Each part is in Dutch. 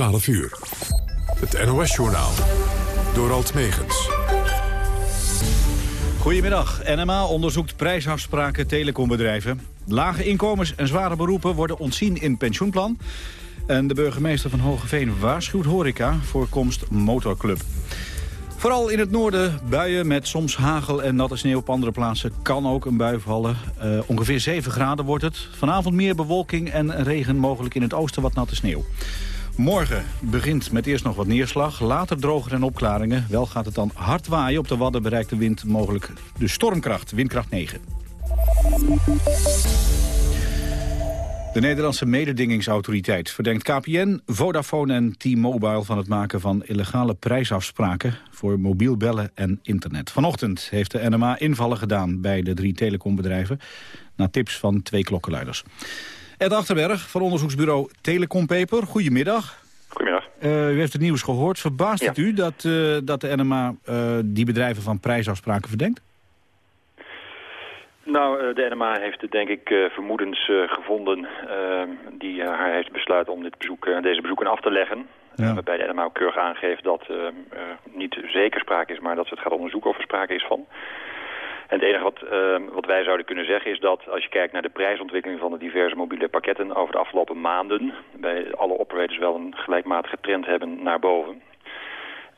12 uur. Het NOS-journaal. Door Alt Megens. Goedemiddag. NMA onderzoekt prijsafspraken telecombedrijven. Lage inkomens en zware beroepen worden ontzien in pensioenplan. En de burgemeester van Hogeveen waarschuwt horeca voor komst motorclub. Vooral in het noorden buien met soms hagel en natte sneeuw. Op andere plaatsen kan ook een bui vallen. Uh, ongeveer 7 graden wordt het. Vanavond meer bewolking en regen mogelijk in het oosten wat natte sneeuw. Morgen begint met eerst nog wat neerslag, later droger en opklaringen. Wel gaat het dan hard waaien. Op de Wadden bereikt de wind mogelijk de stormkracht, windkracht 9. De Nederlandse mededingingsautoriteit verdenkt KPN, Vodafone en T-Mobile van het maken van illegale prijsafspraken voor mobiel bellen en internet. Vanochtend heeft de NMA invallen gedaan bij de drie telecombedrijven na tips van twee klokkenluiders. Ed Achterberg van onderzoeksbureau Telecompaper, goedemiddag. Goedemiddag. Uh, u heeft het nieuws gehoord. Verbaast het u dat, uh, dat de NMA uh, die bedrijven van prijsafspraken verdenkt? Nou, de NMA heeft denk ik vermoedens gevonden die haar heeft besluiten om dit bezoek, deze bezoeken af te leggen. Ja. waarbij de NMA ook keurig aangeeft dat niet zeker sprake is, maar dat ze het gaat onderzoeken of er sprake is van. En het enige wat, uh, wat wij zouden kunnen zeggen is dat als je kijkt naar de prijsontwikkeling van de diverse mobiele pakketten over de afgelopen maanden, bij alle operators wel een gelijkmatige trend hebben naar boven.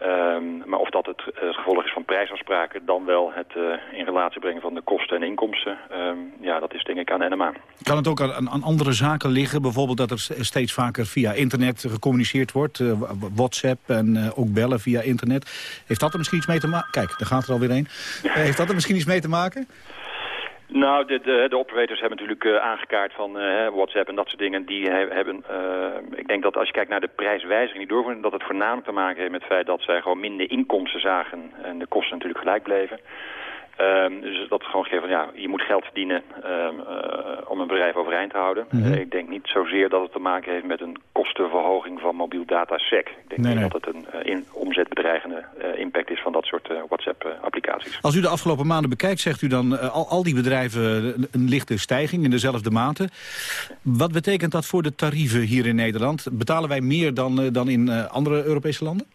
Um, maar of dat het, het, gevolg is van prijsafspraken, dan wel het uh, in relatie brengen van de kosten en inkomsten. Um, ja, dat is denk ik aan NMA. Kan het ook aan, aan, andere zaken liggen? Bijvoorbeeld dat er steeds vaker via internet gecommuniceerd wordt. Uh, WhatsApp en uh, ook bellen via internet. Heeft dat er misschien iets mee te maken? Kijk, daar gaat er alweer een. heeft dat er misschien iets mee te maken? Nou, de, de, de operators hebben natuurlijk uh, aangekaart van uh, WhatsApp en dat soort dingen. Die hebben, uh, ik denk dat als je kijkt naar de prijswijziging die doorvoeren, dat het voornamelijk te maken heeft met het feit dat zij gewoon minder inkomsten zagen en de kosten natuurlijk gelijk bleven. Um, dus dat gewoon geeft van ja, je moet geld verdienen um, uh, om een bedrijf overeind te houden. Mm -hmm. uh, ik denk niet zozeer dat het te maken heeft met een kostenverhoging van mobiel data sec. Ik denk nee, nee. dat het een uh, in, omzetbedreigende impact is van dat soort WhatsApp-applicaties. Als u de afgelopen maanden bekijkt, zegt u dan al, al die bedrijven een lichte stijging in dezelfde mate. Wat betekent dat voor de tarieven hier in Nederland? Betalen wij meer dan, dan in andere Europese landen?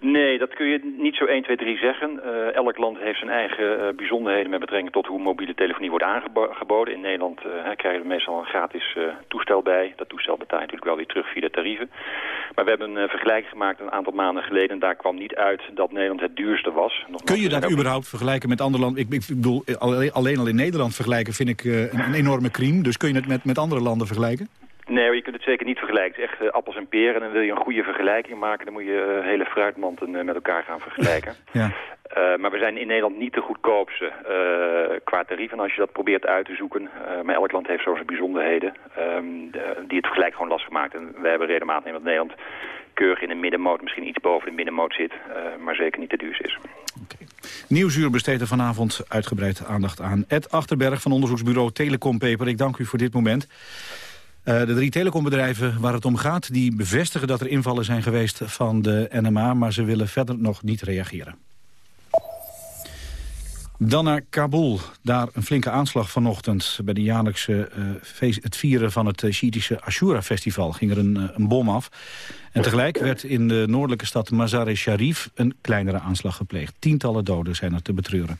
Nee, dat kun je niet zo 1, 2, 3 zeggen. Uh, elk land heeft zijn eigen uh, bijzonderheden met betrekking tot hoe mobiele telefonie wordt aangeboden. In Nederland uh, krijgen we meestal een gratis toestel bij. Dat toestel betaal je natuurlijk wel weer terug via de tarieven. Maar we hebben een vergelijking gemaakt een aantal maanden geleden. En daar kwam niet uit dat Nederland het duurste was. Nog Kun je dat überhaupt vergelijken met andere landen? Ik, ik, bedoel, alleen al in Nederland vergelijken vind ik een, een enorme crime. Dus kun je het met, met andere landen vergelijken? Nee, je kunt het zeker niet vergelijken. Het is echt uh, appels en peren. En wil je een goede vergelijking maken, dan moet je uh, hele fruitmanten uh, met elkaar gaan vergelijken. ja. maar we zijn in Nederland niet de goedkoopste qua tarief. En als je dat probeert uit te zoeken, maar elk land heeft zo zijn bijzonderheden, um, de, die het vergelijk gewoon lastig maakt. En wij hebben regelmatig in dat Nederland keurig in de middenmoot, misschien iets boven de middenmoot zit, maar zeker niet te duur is. Okay. Nieuwsuur besteedt er vanavond uitgebreid aandacht aan. Ed Achterberg van onderzoeksbureau Telecompeper. Ik dank u voor dit moment. Uh, de drie telecombedrijven waar het om gaat... die bevestigen dat er invallen zijn geweest van de NMA... maar ze willen verder nog niet reageren. Dan naar Kabul. Daar een flinke aanslag vanochtend. Bij de jaarlijkse, uh, feest, het vieren van het uh, Shiïtische Ashura-festival ging er een, uh, een, bom af. En tegelijk werd in de noordelijke stad Mazar-e-Sharif een kleinere aanslag gepleegd. Tientallen doden zijn er te betreuren.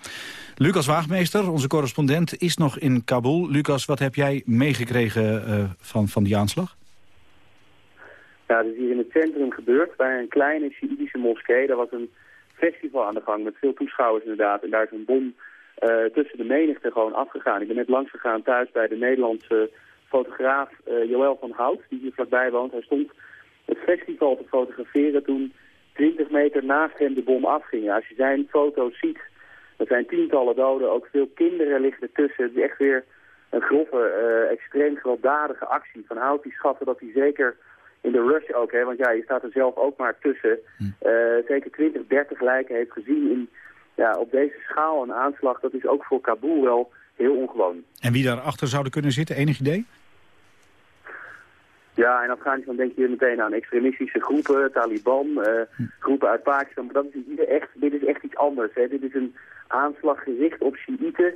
Lucas Waagmeester, onze correspondent, is nog in Kabul. Lucas, wat heb jij meegekregen van, van die aanslag? Ja, het is hier in het centrum gebeurd, bij een kleine Shiïtische moskee. Daar was een festival aan de gang met veel toeschouwers inderdaad. En daar is een bom uh, tussen de menigte gewoon afgegaan. Ik ben net langs gegaan thuis bij de Nederlandse fotograaf uh, Joël van Hout, die hier vlakbij woont. Hij stond het festival te fotograferen toen 20 meter naast hem de bom afging. Als je zijn foto's ziet, er zijn tientallen doden, ook veel kinderen liggen ertussen. Het is echt weer een grove, uh, extreem gewelddadige actie. Van Hout die schatten dat hij zeker in de rush ook, hè, want ja, je staat er zelf ook maar tussen. Uh, zeker 20, 30 lijken heeft gezien in, ja, op deze schaal een aanslag. Dat is ook voor Kabul wel heel ongewoon. En wie daarachter zouden kunnen zitten, enig idee? Ja, in Afghanistan denk je meteen aan extremistische groepen, Taliban, uh, groepen uit Pakistan. Maar dat is echt, dit is echt iets anders. Hè. Dit is een aanslag gericht op Shiiten.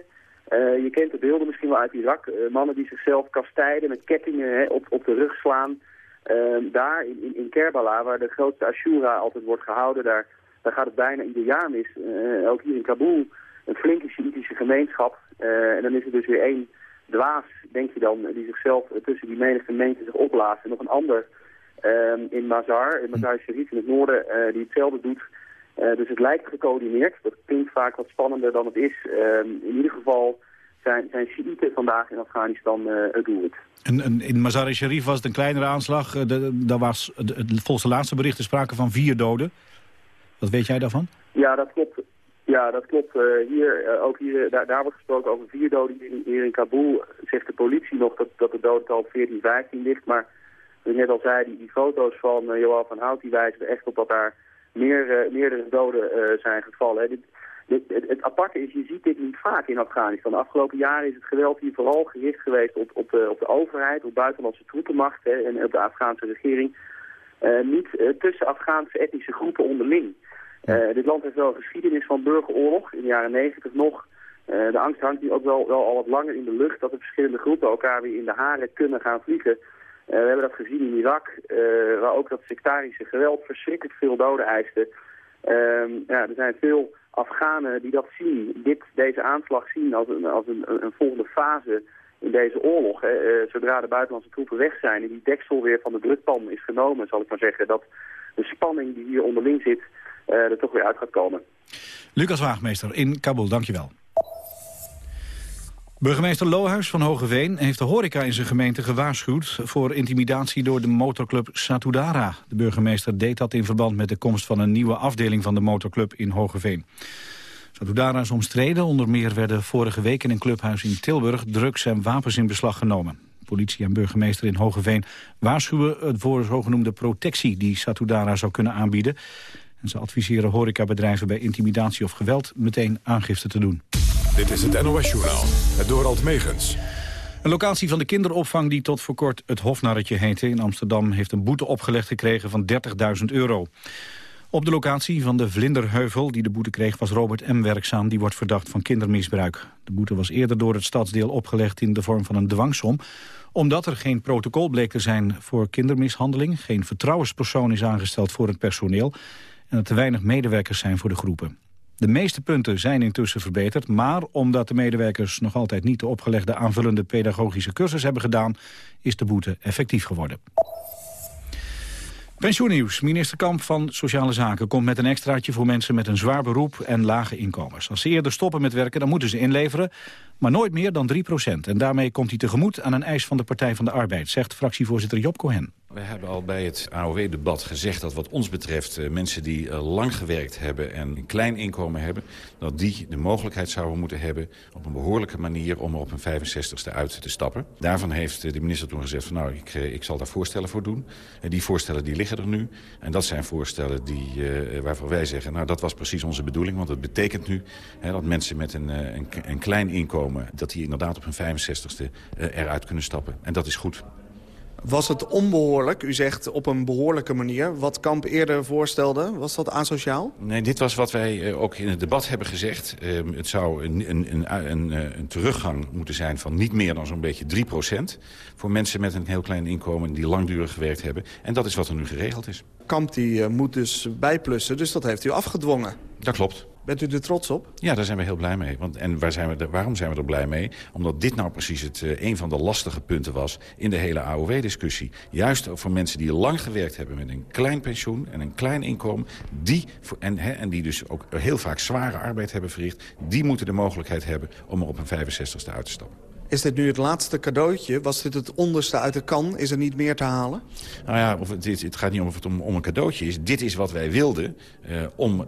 Uh, je kent de beelden misschien wel uit Irak. Uh, mannen die zichzelf kastijden met kettingen hè, op, op de rug slaan. Ehm, daar in, in, Kerbala, waar de grootste Ashura altijd wordt gehouden, daar, daar gaat het bijna ieder jaar mis. ook hier in Kabul, een flinke Shiïtische gemeenschap. en dan is er dus weer één dwaas, denk je dan, die zichzelf tussen die menigte mensen zich opblaast. En nog een ander Ehm, in Mazar, in Mazar Sharif in het noorden, die hetzelfde doet. Dus het lijkt gecoördineerd. Dat klinkt vaak wat spannender dan het is. Ehm, in ieder geval zijn, zijn Shiiten vandaag in Afghanistan uh, het doelwit. En, in Mazar-e-Sharif was het een kleinere aanslag. daar was volgens de laatste berichten sprake van vier doden. Wat weet jij daarvan? Ja, dat klopt. Ja, dat klopt. hier, ook hier, daar, daar, wordt gesproken over vier doden. Hier, in Kabul zegt de politie nog dat, dat de dodental op 14, 15 ligt. Maar ik net al zei, die, die foto's van uh, Johan van Hout die wijzen echt op dat daar meer, meerdere doden zijn gevallen. Dit, dit, het, het, aparte is, je ziet dit niet vaak in Afghanistan. De afgelopen jaren is het geweld hier vooral gericht geweest op, op, de, op de overheid, op buitenlandse troepenmacht hè, en op de Afghaanse regering. niet tussen Afghaanse etnische groepen onderling. dit land heeft wel een geschiedenis van burgeroorlog, in de jaren negentig nog. de angst hangt hier ook wel, wel al wat langer in de lucht dat de verschillende groepen elkaar weer in de haren kunnen gaan vliegen. Eh, we hebben dat gezien in Irak, eh, waar ook dat sectarische geweld verschrikkelijk veel doden eiste. Ehm, ja, er zijn veel Afghanen die dat zien, dit, deze aanslag zien als een, als een, een volgende fase in deze oorlog. Hè. Eh, zodra de buitenlandse troepen weg zijn en die deksel weer van de drukpan is genomen, zal ik maar zeggen, dat de spanning die hier onderling zit er toch weer uit gaat komen. Lucas Waagmeester in Kabul, dankjewel. Burgemeester Lohuis van Hogeveen heeft de horeca in zijn gemeente gewaarschuwd... voor intimidatie door de motorclub Satudara. De burgemeester deed dat in verband met de komst van een nieuwe afdeling van de motorclub in Hogeveen. Satudara is omstreden. Onder meer werden vorige week in een clubhuis in Tilburg drugs en wapens in beslag genomen. Politie en burgemeester in Hogeveen waarschuwen voor zogenoemde protectie die Satudara zou kunnen aanbieden. En ze adviseren horecabedrijven bij intimidatie of geweld meteen aangifte te doen. Dit is het NOS-journaal, het Dorald Megens. Een locatie van de kinderopvang die tot voor kort het Hofnarretje heette in Amsterdam... heeft een boete opgelegd gekregen van 30.000 euro. Op de locatie van de Vlinderheuvel die de boete kreeg was Robert M. werkzaam. Die wordt verdacht van kindermisbruik. De boete was eerder door het stadsdeel opgelegd in de vorm van een dwangsom omdat er geen protocol bleek te zijn voor kindermishandeling... geen vertrouwenspersoon is aangesteld voor het personeel... en er te weinig medewerkers zijn voor de groepen. De meeste punten zijn intussen verbeterd, maar omdat de medewerkers nog altijd niet de opgelegde aanvullende pedagogische cursus hebben gedaan, is de boete effectief geworden. Pensioennieuws. Minister Kamp van Sociale Zaken komt met een extraatje voor mensen met een zwaar beroep en lage inkomens. Als ze eerder stoppen met werken, dan moeten ze inleveren, maar nooit meer dan 3% En daarmee komt hij tegemoet aan een eis van de Partij van de Arbeid, zegt fractievoorzitter Job Cohen. We hebben al bij het AOW-debat gezegd dat wat ons betreft... Uh, mensen die uh, lang gewerkt hebben en een klein inkomen hebben... dat die de mogelijkheid zouden moeten hebben op een behoorlijke manier... om op een 65ste uit te stappen. Daarvan heeft uh, de minister toen gezegd van nou, ik, ik zal daar voorstellen voor doen. En die voorstellen die liggen er nu. En dat zijn voorstellen die, waarvan wij zeggen... nou, dat was precies onze bedoeling. Want het betekent nu hè, dat mensen met een, een, een, klein inkomen... dat die inderdaad op hun 65ste eruit kunnen stappen. En dat is goed. Was het onbehoorlijk? U zegt op een behoorlijke manier. Wat Kamp eerder voorstelde, was dat asociaal? Nee, dit was wat wij eh, ook in het debat hebben gezegd. Ehm, het zou een, een, een, een, eh, een teruggang moeten zijn van niet meer dan zo'n beetje 3% voor mensen met een heel klein inkomen die langdurig gewerkt hebben. En dat is wat er nu geregeld is. Kamp die, uh, moet dus bijplussen, dus dat heeft u afgedwongen. Dat klopt. Bent u er trots op? Ja, daar zijn we heel blij mee. Want, en waar zijn we waarom zijn we er blij mee? Omdat dit nou precies het, uh, een van de lastige punten was in de hele AOW-discussie. Juist voor mensen die lang gewerkt hebben met een klein pensioen en een klein inkomen. Die, en, en die dus ook heel vaak zware arbeid hebben verricht. Die moeten de mogelijkheid hebben om er op een 65ste uit te stappen. Is dit nu het laatste cadeautje? Was dit het onderste uit de kan? Is er niet meer te halen? Nou ja, of het, het gaat niet om of het om, om, een cadeautje is. Dit is wat wij wilden uh, om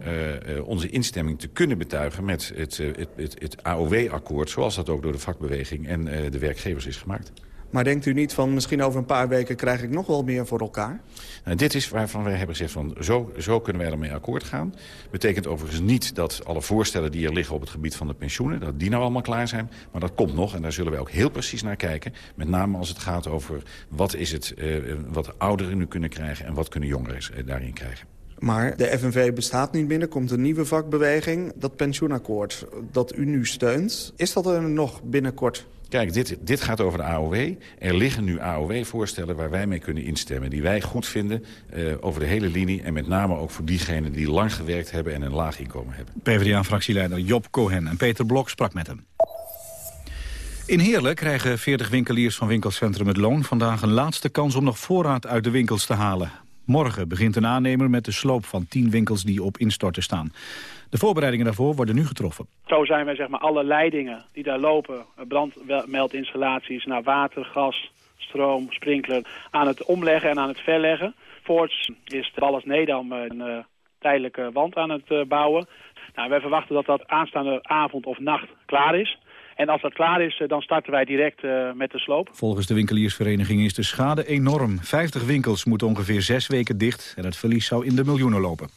uh, onze instemming te kunnen betuigen... met het, het, het, het AOW-akkoord, zoals dat ook door de vakbeweging en de werkgevers is gemaakt. Maar denkt u niet van misschien over een paar weken krijg ik nog wel meer voor elkaar? Nou, dit is waarvan wij hebben gezegd van zo, zo kunnen wij ermee akkoord gaan. Betekent overigens niet dat alle voorstellen die er liggen op het gebied van de pensioenen... dat die nou allemaal klaar zijn. Maar dat komt nog en daar zullen wij ook heel precies naar kijken. Met name als het gaat over wat, is het, uh, wat ouderen nu kunnen krijgen... en wat kunnen jongeren uh, daarin krijgen. Maar de FNV bestaat niet binnen, komt een nieuwe vakbeweging. Dat pensioenakkoord dat u nu steunt, is dat er nog binnenkort? Kijk, dit, dit gaat over de AOW. Er liggen nu AOW-voorstellen waar wij mee kunnen instemmen. Die wij goed vinden uh, over de hele linie. En met name ook voor diegenen die lang gewerkt hebben en een laag inkomen hebben. PvdA-fractieleider Job Cohen en Peter Blok sprak met hem. In Heerlen krijgen 40 winkeliers van winkelcentrum Het Loon... vandaag een laatste kans om nog voorraad uit de winkels te halen. Morgen begint een aannemer met de sloop van 10 winkels die op instorten staan. De voorbereidingen daarvoor worden nu getroffen. Zo zijn wij zeg maar, alle leidingen die daar lopen, brandmeldinstallaties naar water, gas, stroom, sprinkler, aan het omleggen en aan het verleggen. Voorts is de Ballas Nedam een uh, tijdelijke wand aan het uh, bouwen. Nou, wij verwachten dat dat aanstaande avond of nacht klaar is. En als dat klaar is, eh, dan starten wij direct uh, met de sloop. Volgens de winkeliersvereniging is de schade enorm. 50 winkels moeten ongeveer zes weken dicht en het verlies zou in de miljoenen lopen.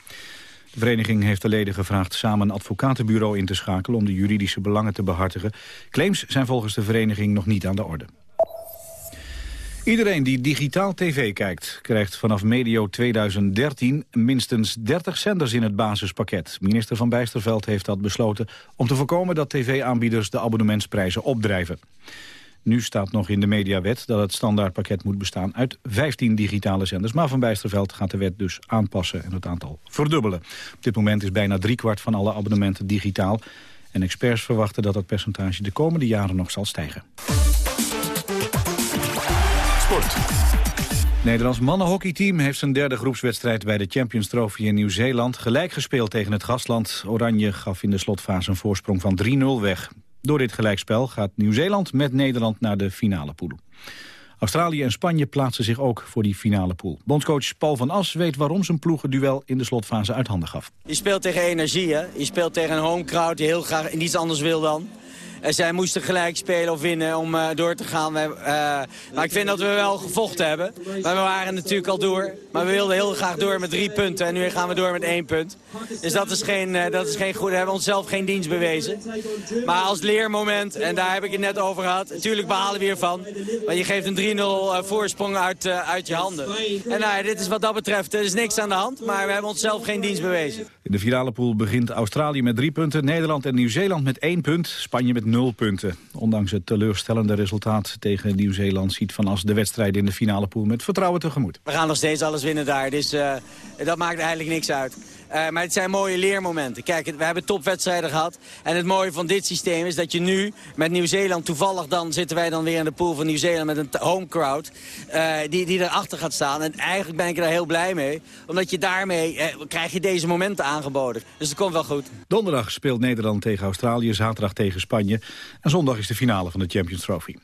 De vereniging heeft de leden gevraagd samen een advocatenbureau in te schakelen... om de juridische belangen te behartigen. Claims zijn volgens de vereniging nog niet aan de orde. Iedereen die digitaal tv kijkt, krijgt vanaf medio 2013 minstens 30 zenders in het basispakket. Minister Van Bijsterveld heeft dat besloten om te voorkomen dat tv-aanbieders de abonnementsprijzen opdrijven. Nu staat nog in de mediawet dat het standaardpakket moet bestaan uit 15 digitale zenders. Maar Van Bijsterveld gaat de wet dus aanpassen en het aantal verdubbelen. Op dit moment is bijna driekwart van alle abonnementen digitaal. En experts verwachten dat het percentage de komende jaren nog zal stijgen. Sport. Nederlands mannenhockeyteam heeft zijn derde groepswedstrijd bij de Champions Trophy in Nieuw-Zeeland gelijk gespeeld tegen het gastland. Oranje gaf in de slotfase een voorsprong van 3-0 weg. Door dit gelijkspel gaat Nieuw-Zeeland met Nederland naar de finale pool. Australië en Spanje plaatsen zich ook voor die finale pool. Bondscoach Paul van As weet waarom zijn ploeg duel in de slotfase uit handen gaf. Je speelt tegen energie, hè? Je speelt tegen een home crowd die heel graag niets anders wil dan. Zij moesten gelijk spelen of winnen om uh, door te gaan. We, uh, maar ik vind dat we wel gevochten hebben. Maar we waren natuurlijk al door. Maar we wilden heel graag door met drie punten. En nu gaan we door met één punt. Dus dat is geen, uh, dat is geen goed. We hebben onszelf geen dienst bewezen. Maar als leermoment, en daar heb ik het net over gehad. Natuurlijk behalen we hiervan. Want je geeft een 3-0 voorsprong uit, uit je handen. En nou, dit is wat dat betreft, er is niks aan de hand. Maar we hebben onszelf geen dienst bewezen. In de finale pool begint Australië met drie punten. Nederland en Nieuw-Zeeland met één punt. Spanje met nul punten. Ondanks het teleurstellende resultaat tegen Nieuw-Zeeland... ziet Van As de wedstrijd in de finale pool met vertrouwen tegemoet. We gaan nog steeds alles winnen daar, dus uh, dat maakt eigenlijk niks uit. Uh, maar het zijn mooie leermomenten. Kijk, we hebben topwedstrijden gehad. En het mooie van dit systeem is dat je nu met Nieuw-Zeeland... toevallig dan zitten wij dan weer in de pool van Nieuw-Zeeland... met een home crowd uh, die, die erachter gaat staan. En eigenlijk ben ik er heel blij mee. Omdat je daarmee uh, krijg je deze momenten aangeboden. Dus het komt wel goed. Donderdag speelt Nederland tegen Australië, zaterdag tegen Spanje. En zondag is de finale van de Champions Trophy.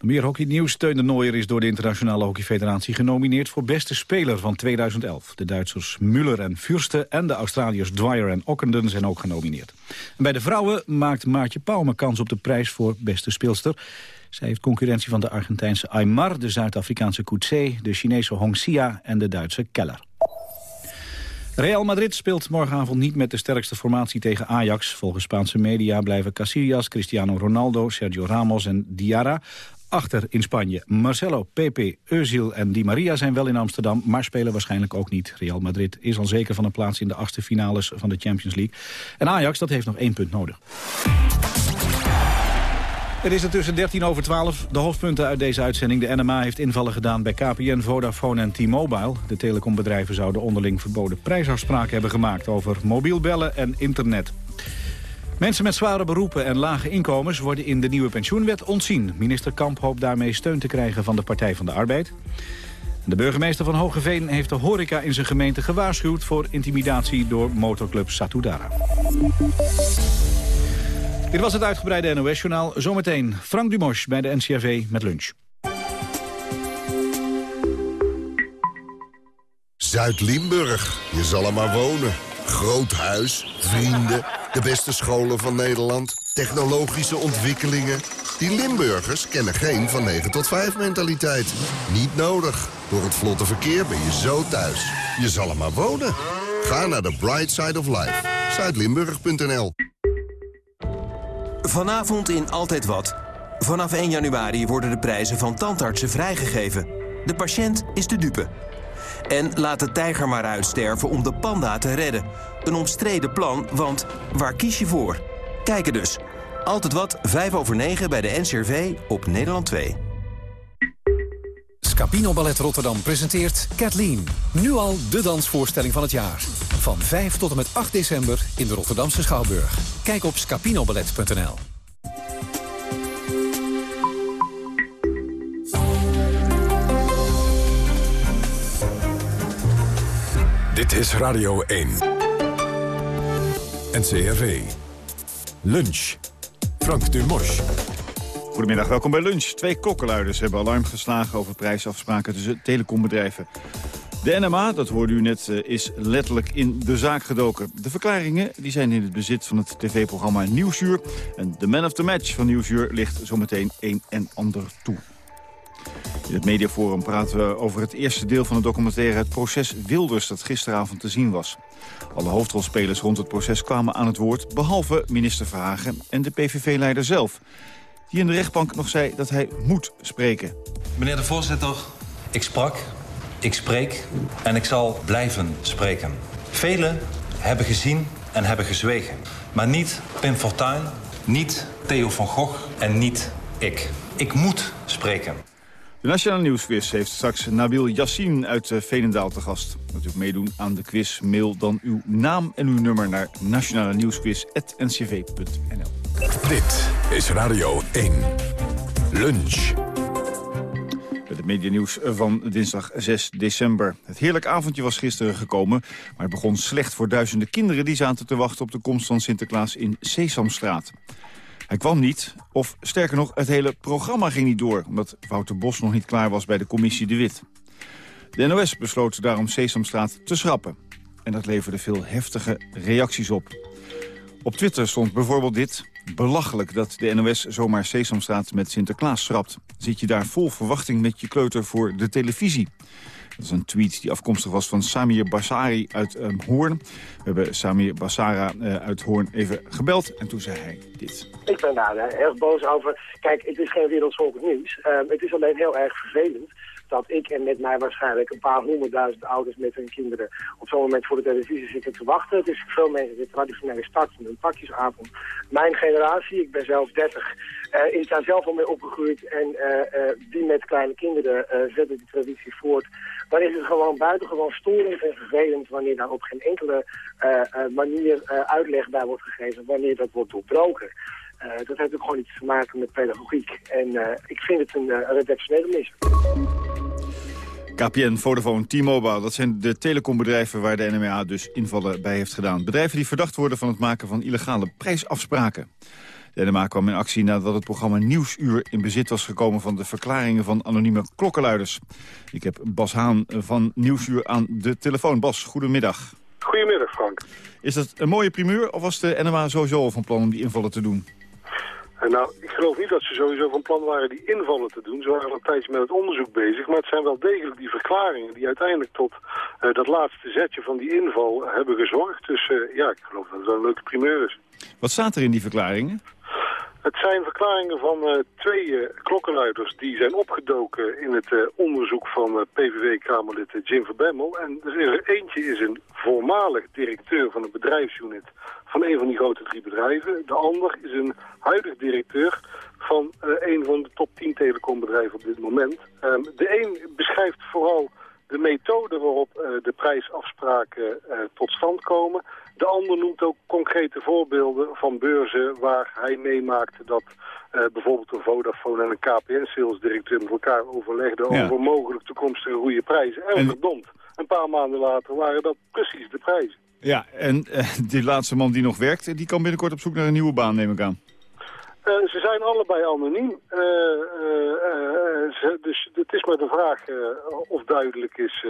Meer hockeynieuws. Teun de Nooier is door de Internationale Hockeyfederatie genomineerd voor beste speler van 2011. De Duitsers Müller en Fürste en de Australiërs Dwyer en Ockenden zijn ook genomineerd. En bij de vrouwen maakt Maartje Pauwme kans op de prijs voor beste speelster. Zij heeft concurrentie van de Argentijnse Aymar, de Zuid-Afrikaanse Coetzee, de Chinese Hongxia en de Duitse Keller. Real Madrid speelt morgenavond niet met de sterkste formatie tegen Ajax. Volgens Spaanse media blijven Casillas, Cristiano Ronaldo, Sergio Ramos en Diarra achter in Spanje. Marcelo, Pepe, Özil en Di Maria zijn wel in Amsterdam, maar spelen waarschijnlijk ook niet. Real Madrid is al zeker van een plaats in de achtste finales van de Champions League. En Ajax, dat heeft nog één punt nodig. Het is tussen 13 over 12. De hoofdpunten uit deze uitzending. De NMA heeft invallen gedaan bij KPN, Vodafone en T-Mobile. De telecombedrijven zouden onderling verboden prijsafspraken hebben gemaakt... over mobiel bellen en internet. Mensen met zware beroepen en lage inkomens worden in de nieuwe pensioenwet ontzien. Minister Kamp hoopt daarmee steun te krijgen van de Partij van de Arbeid. De burgemeester van Hogeveen heeft de horeca in zijn gemeente gewaarschuwd... voor intimidatie door motorclub Satudara. Dit was het uitgebreide NOS-journaal. Zometeen Frank Dumos bij de NCRV met lunch. Zuid-Limburg, je zal er maar wonen. Groot huis, vrienden, de beste scholen van Nederland, technologische ontwikkelingen. Die Limburgers kennen geen van 9 tot 5 mentaliteit. Niet nodig. Door het vlotte verkeer ben je zo thuis. Je zal er maar wonen. Ga naar de Bright Side of Life. Zuidlimburg.nl Vanavond in Altijd Wat. Vanaf 1 januari worden de prijzen van tandartsen vrijgegeven. De patiënt is de dupe. En laat de tijger maar uitsterven om de panda te redden. Een omstreden plan, want waar kies je voor? Kijken dus. Altijd wat, 5 over 9 bij de NCRV op Nederland 2. Scapino Ballet Rotterdam presenteert Kathleen. Nu al de dansvoorstelling van het jaar. Van 5 tot en met 8 december in de Rotterdamse Schouwburg. Kijk op scapinoballet.nl. Dit is Radio 1. NCRV. Lunch. Frank Dumos. Goedemiddag, welkom bij Lunch. Twee klokkenluiders hebben alarm geslagen over prijsafspraken tussen telecombedrijven. De NMA, dat hoorde u net, eh, is letterlijk in de zaak gedoken. De verklaringen die zijn in het bezit van het tv-programma Nieuwsuur. En de man of the match van Nieuwsuur ligt zometeen een en ander toe. In het mediaforum praten we over het eerste deel van de documentaire... Het proces Wilders dat gisteravond te zien was. Alle hoofdrolspelers rond het proces kwamen aan het woord... behalve minister Verhagen en de PVV-leider zelf. Die in de rechtbank nog zei dat hij moet spreken. Meneer de voorzitter, ik sprak, ik spreek en ik zal blijven spreken. Velen hebben gezien en hebben gezwegen. Maar niet Pim Fortuyn, niet Theo van Gogh en niet ik. Ik moet spreken. De Nationale Nieuwsquiz heeft straks Nabil Yassin uit eh, Veenendaal te gast. Wilt u meedoen aan de quiz? Mail dan uw naam en uw nummer naar nationale nieuwsquiz.ncv.nl. Dit is Radio 1. Lunch. Met het medianieuws van dinsdag 6 december. Het heerlijk avondje was gisteren gekomen, maar het begon slecht voor duizenden kinderen... die zaten te wachten op de komst van Sinterklaas in Sesamstraat. Hij kwam niet, of sterker nog, het hele programma ging niet door... omdat Wouter Bos nog niet klaar was bij de commissie De Wit. De NOS besloot daarom Sesamstraat te schrappen. En dat leverde veel heftige reacties op. Op Twitter stond bijvoorbeeld dit... Belachelijk dat de NOS zomaar Sesamstraat met Sinterklaas schrapt. Zit je daar vol verwachting met je kleuter voor de televisie? Dat is een tweet die afkomstig was van Samir Bassari uit um, Hoorn. We hebben Samir Bassara uh, uit Hoorn even gebeld en toen zei hij dit. Ik ben daar erg boos over. Kijk, het is geen wereldschokkend nieuws. Uh, het is alleen heel erg vervelend dat ik en met mij waarschijnlijk een paar honderdduizend ouders met hun kinderen op zo'n moment voor de televisie zitten te wachten. Voor veel mensen de traditionele start van een pakjesavond. Mijn generatie, ik ben zelf 30, uh, is daar zelf al mee opgegroeid en uh, uh, die met kleine kinderen zetten die traditie voort. Dan is het gewoon buitengewoon storend en vervelend wanneer daar op geen enkele manier uitleg bij wordt gegeven, wanneer dat wordt doorbroken. Uh, dat heeft ook gewoon iets te maken met pedagogiek. En uh, ik vind het een, uh, redactionele mis. KPN, Vodafone, T-Mobile, dat zijn de telecombedrijven waar de NMA dus invallen bij heeft gedaan. Bedrijven die verdacht worden van het maken van illegale prijsafspraken. De NMA kwam in actie nadat het programma Nieuwsuur in bezit was gekomen van de verklaringen van anonieme klokkenluiders. Ik heb Bas Haan van Nieuwsuur aan de telefoon. Bas, goedemiddag. Goedemiddag Frank. Is dat een mooie primeur of was de NMA sowieso van plan om die invallen te doen? Nou, ik geloof niet dat ze sowieso van plan waren die invallen te doen. Ze waren al een tijdje met het onderzoek bezig. Maar het zijn wel degelijk die verklaringen die uiteindelijk tot uh, dat laatste zetje van die inval hebben gezorgd. Dus uh, ja, ik geloof dat het wel een leuke primeur is. Wat staat er in die verklaringen? Het zijn verklaringen van uh, twee uh, klokkenluiders die zijn opgedoken in het uh, onderzoek van PVV-Kamerlid Jim Verbemmel. En er is er eentje is een voormalig directeur van een bedrijfsunit van een van die grote drie bedrijven. De ander is een huidig directeur van een van de top 10 telecombedrijven op dit moment. Um, de een beschrijft vooral de methode waarop de prijsafspraken tot stand komen. De ander noemt ook concrete voorbeelden van beurzen waar hij meemaakte dat uh, bijvoorbeeld een Vodafone en een KPN-salesdirecteur met elkaar overlegden ja. over mogelijk toekomstige goede prijzen. En, en verdomd, een paar maanden later waren dat precies de prijzen. Ja, en uh, die laatste man die nog werkt, die kan binnenkort op zoek naar een nieuwe baan, neem ik aan. Uh, ze zijn allebei anoniem. Uh, ze, dus het is maar de vraag of duidelijk is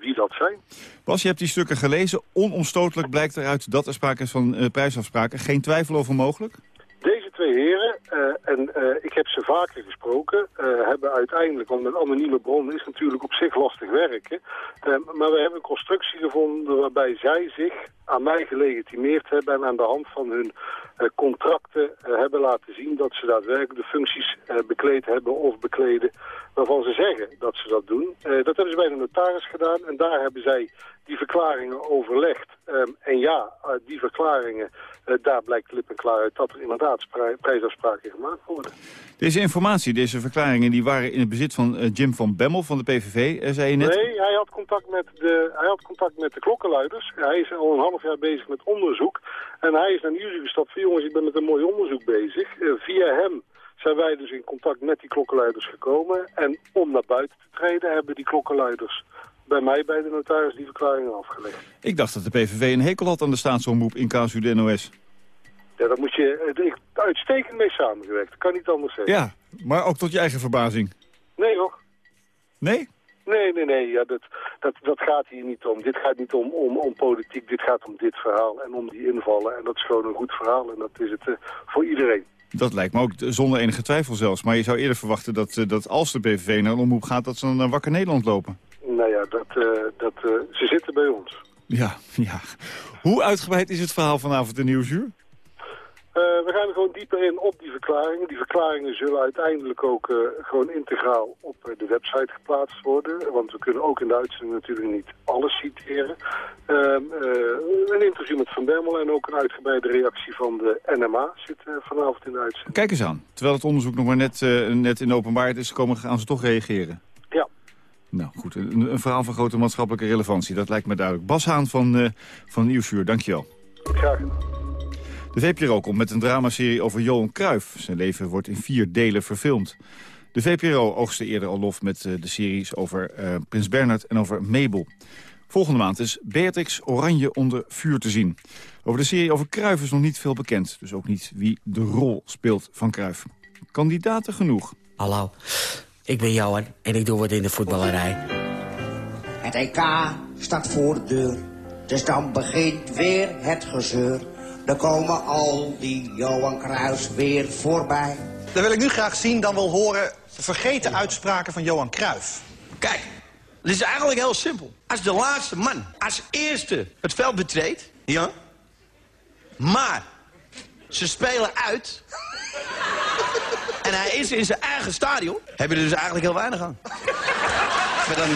wie dat zijn. Bas, je hebt die stukken gelezen. Onomstotelijk blijkt eruit dat er sprake is van prijsafspraken. Geen twijfel over mogelijk? Deze twee heren, en ik heb ze vaker gesproken, hebben uiteindelijk, want met anonieme bronnen is natuurlijk op zich lastig werken. maar we hebben een constructie gevonden waarbij zij zich aan mij gelegitimeerd hebben en aan de hand van hun uh, contracten uh, hebben laten zien dat ze daadwerkelijk de functies uh, bekleed hebben of bekleden waarvan ze zeggen dat ze dat doen. dat hebben ze bij de notaris gedaan en daar hebben zij die verklaringen overlegd Ehm, en ja, die verklaringen, eh, daar blijkt lip en klaar uit dat er inderdaad prijsafspraken gemaakt worden. Deze informatie, deze verklaringen, die waren in het bezit van eh, Jim van Bemmel van de PVV, eh, zei je net. Nee, hij had, contact met de, hij had contact met de klokkenluiders. Hij is al een half jaar bezig met onderzoek. En hij is naar Nieuwsuur gestapt van jongens, ik ben met een mooi onderzoek bezig. Eh, via hem zijn wij dus in contact met die klokkenluiders gekomen. En om naar buiten te treden hebben die klokkenluiders bij mij, bij de notaris, die verklaringen afgelegd. Ik dacht dat de PVV een hekel had aan de staatsomroep in casu de NOS. Ja, daar moet je eh, ik- uitstekend mee samengewerkt. Dat kan niet anders zeggen. Ja, maar ook tot je eigen verbazing. Nee hoor. Nee? Nee, nee, nee. Ja, dat, dat, dat gaat hier niet om. Dit gaat niet om, om, om politiek. Dit gaat om dit verhaal en om die invallen. En dat is gewoon een goed verhaal. En dat is het eh, voor iedereen. Dat lijkt me ook zonder enige twijfel zelfs. Maar je zou eerder verwachten dat, eh, dat als de PVV naar een omroep gaat... dat ze dan naar Wakker Nederland lopen. Nou ja, dat, eh, dat, ze zitten bij ons. Ja, ja. Hoe uitgebreid is het verhaal vanavond in Nieuwsuur? Eh, we gaan er gewoon dieper in op die verklaringen. Die verklaringen zullen uiteindelijk ook eh, gewoon integraal op eh, de website geplaatst worden. Want we kunnen ook in de uitzending natuurlijk niet alles citeren. Ehm, eh, een interview met Van Bermel en ook een uitgebreide reactie van de NMA zit vanavond in de uitzending. Kijk eens aan. Terwijl het onderzoek nog maar net, net in de openbaarheid is gekomen... gaan ze toch reageren. Ja. Nou goed, een, een verhaal van grote maatschappelijke relevantie. Dat lijkt me duidelijk. Bas Haan van, van Nieuwsuur, dankjewel. Graag De VPRO komt met een dramaserie over Johan Cruijff. Zijn leven wordt in vier delen verfilmd. De VPRO oogste eerder al lof met eh, de series over eh, Prins Bernhard en over Mabel. Volgende maand is Beatrix Oranje onder vuur te zien. Over de serie over Cruijff is nog niet veel bekend. Dus ook niet wie de rol speelt van Cruijff. Kandidaten genoeg. Hallo, ik ben Johan en ik doe wat in de voetballerij. Het EK staat voor de deur, dus dan begint weer het gezeur. Dan komen al die Johan Cruijffs weer voorbij. Dan wil ik nu graag zien, dan wel horen, vergeten uitspraken van Johan Cruijff. Kijk, het is eigenlijk heel simpel. Als de laatste man als eerste het veld betreedt, ja, maar ze spelen uit en hij is in zijn eigen stadion, heb je er dus eigenlijk heel weinig aan. Maar dan,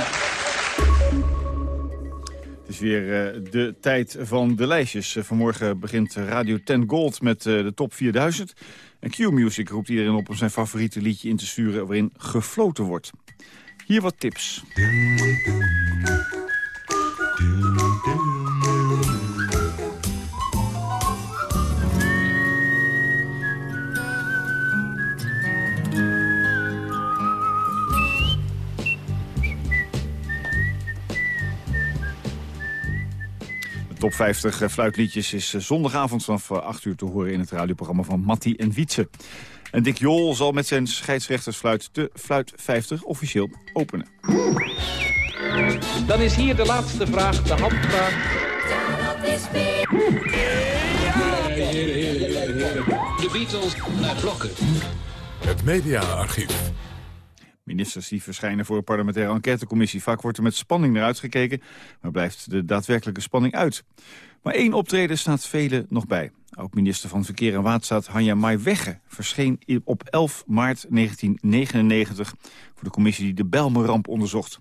is weer eh, de tijd van de lijstjes. Eh, vanmorgen begint Radio 10 Gold met eh, de top 4000. En Q-Music roept iedereen op om zijn favoriete liedje in te sturen... waarin gefloten wordt. Hier wat tips. Top 50 fluitliedjes is eh, zondagavond vanaf eh, 8 uur te horen... in het radioprogramma van Matti en Wietse. En Dick Jol zal met zijn scheidsrechtersfluit de Fluit 50 officieel openen. Dan is hier de laatste vraag, de handvraag. De Beatles naar blokken. Het mediaarchief. Ministers die verschijnen voor een parlementaire enquêtecommissie. Vaak wordt er met spanning naar uitgekeken, maar blijft de daadwerkelijke spanning uit. Maar één optreden staat velen nog bij. Oud-minister van Verkeer en Waterstaat Hanja Maiwegge verscheen op 11 maart 1999 voor de commissie die de Bijlmerramp onderzocht.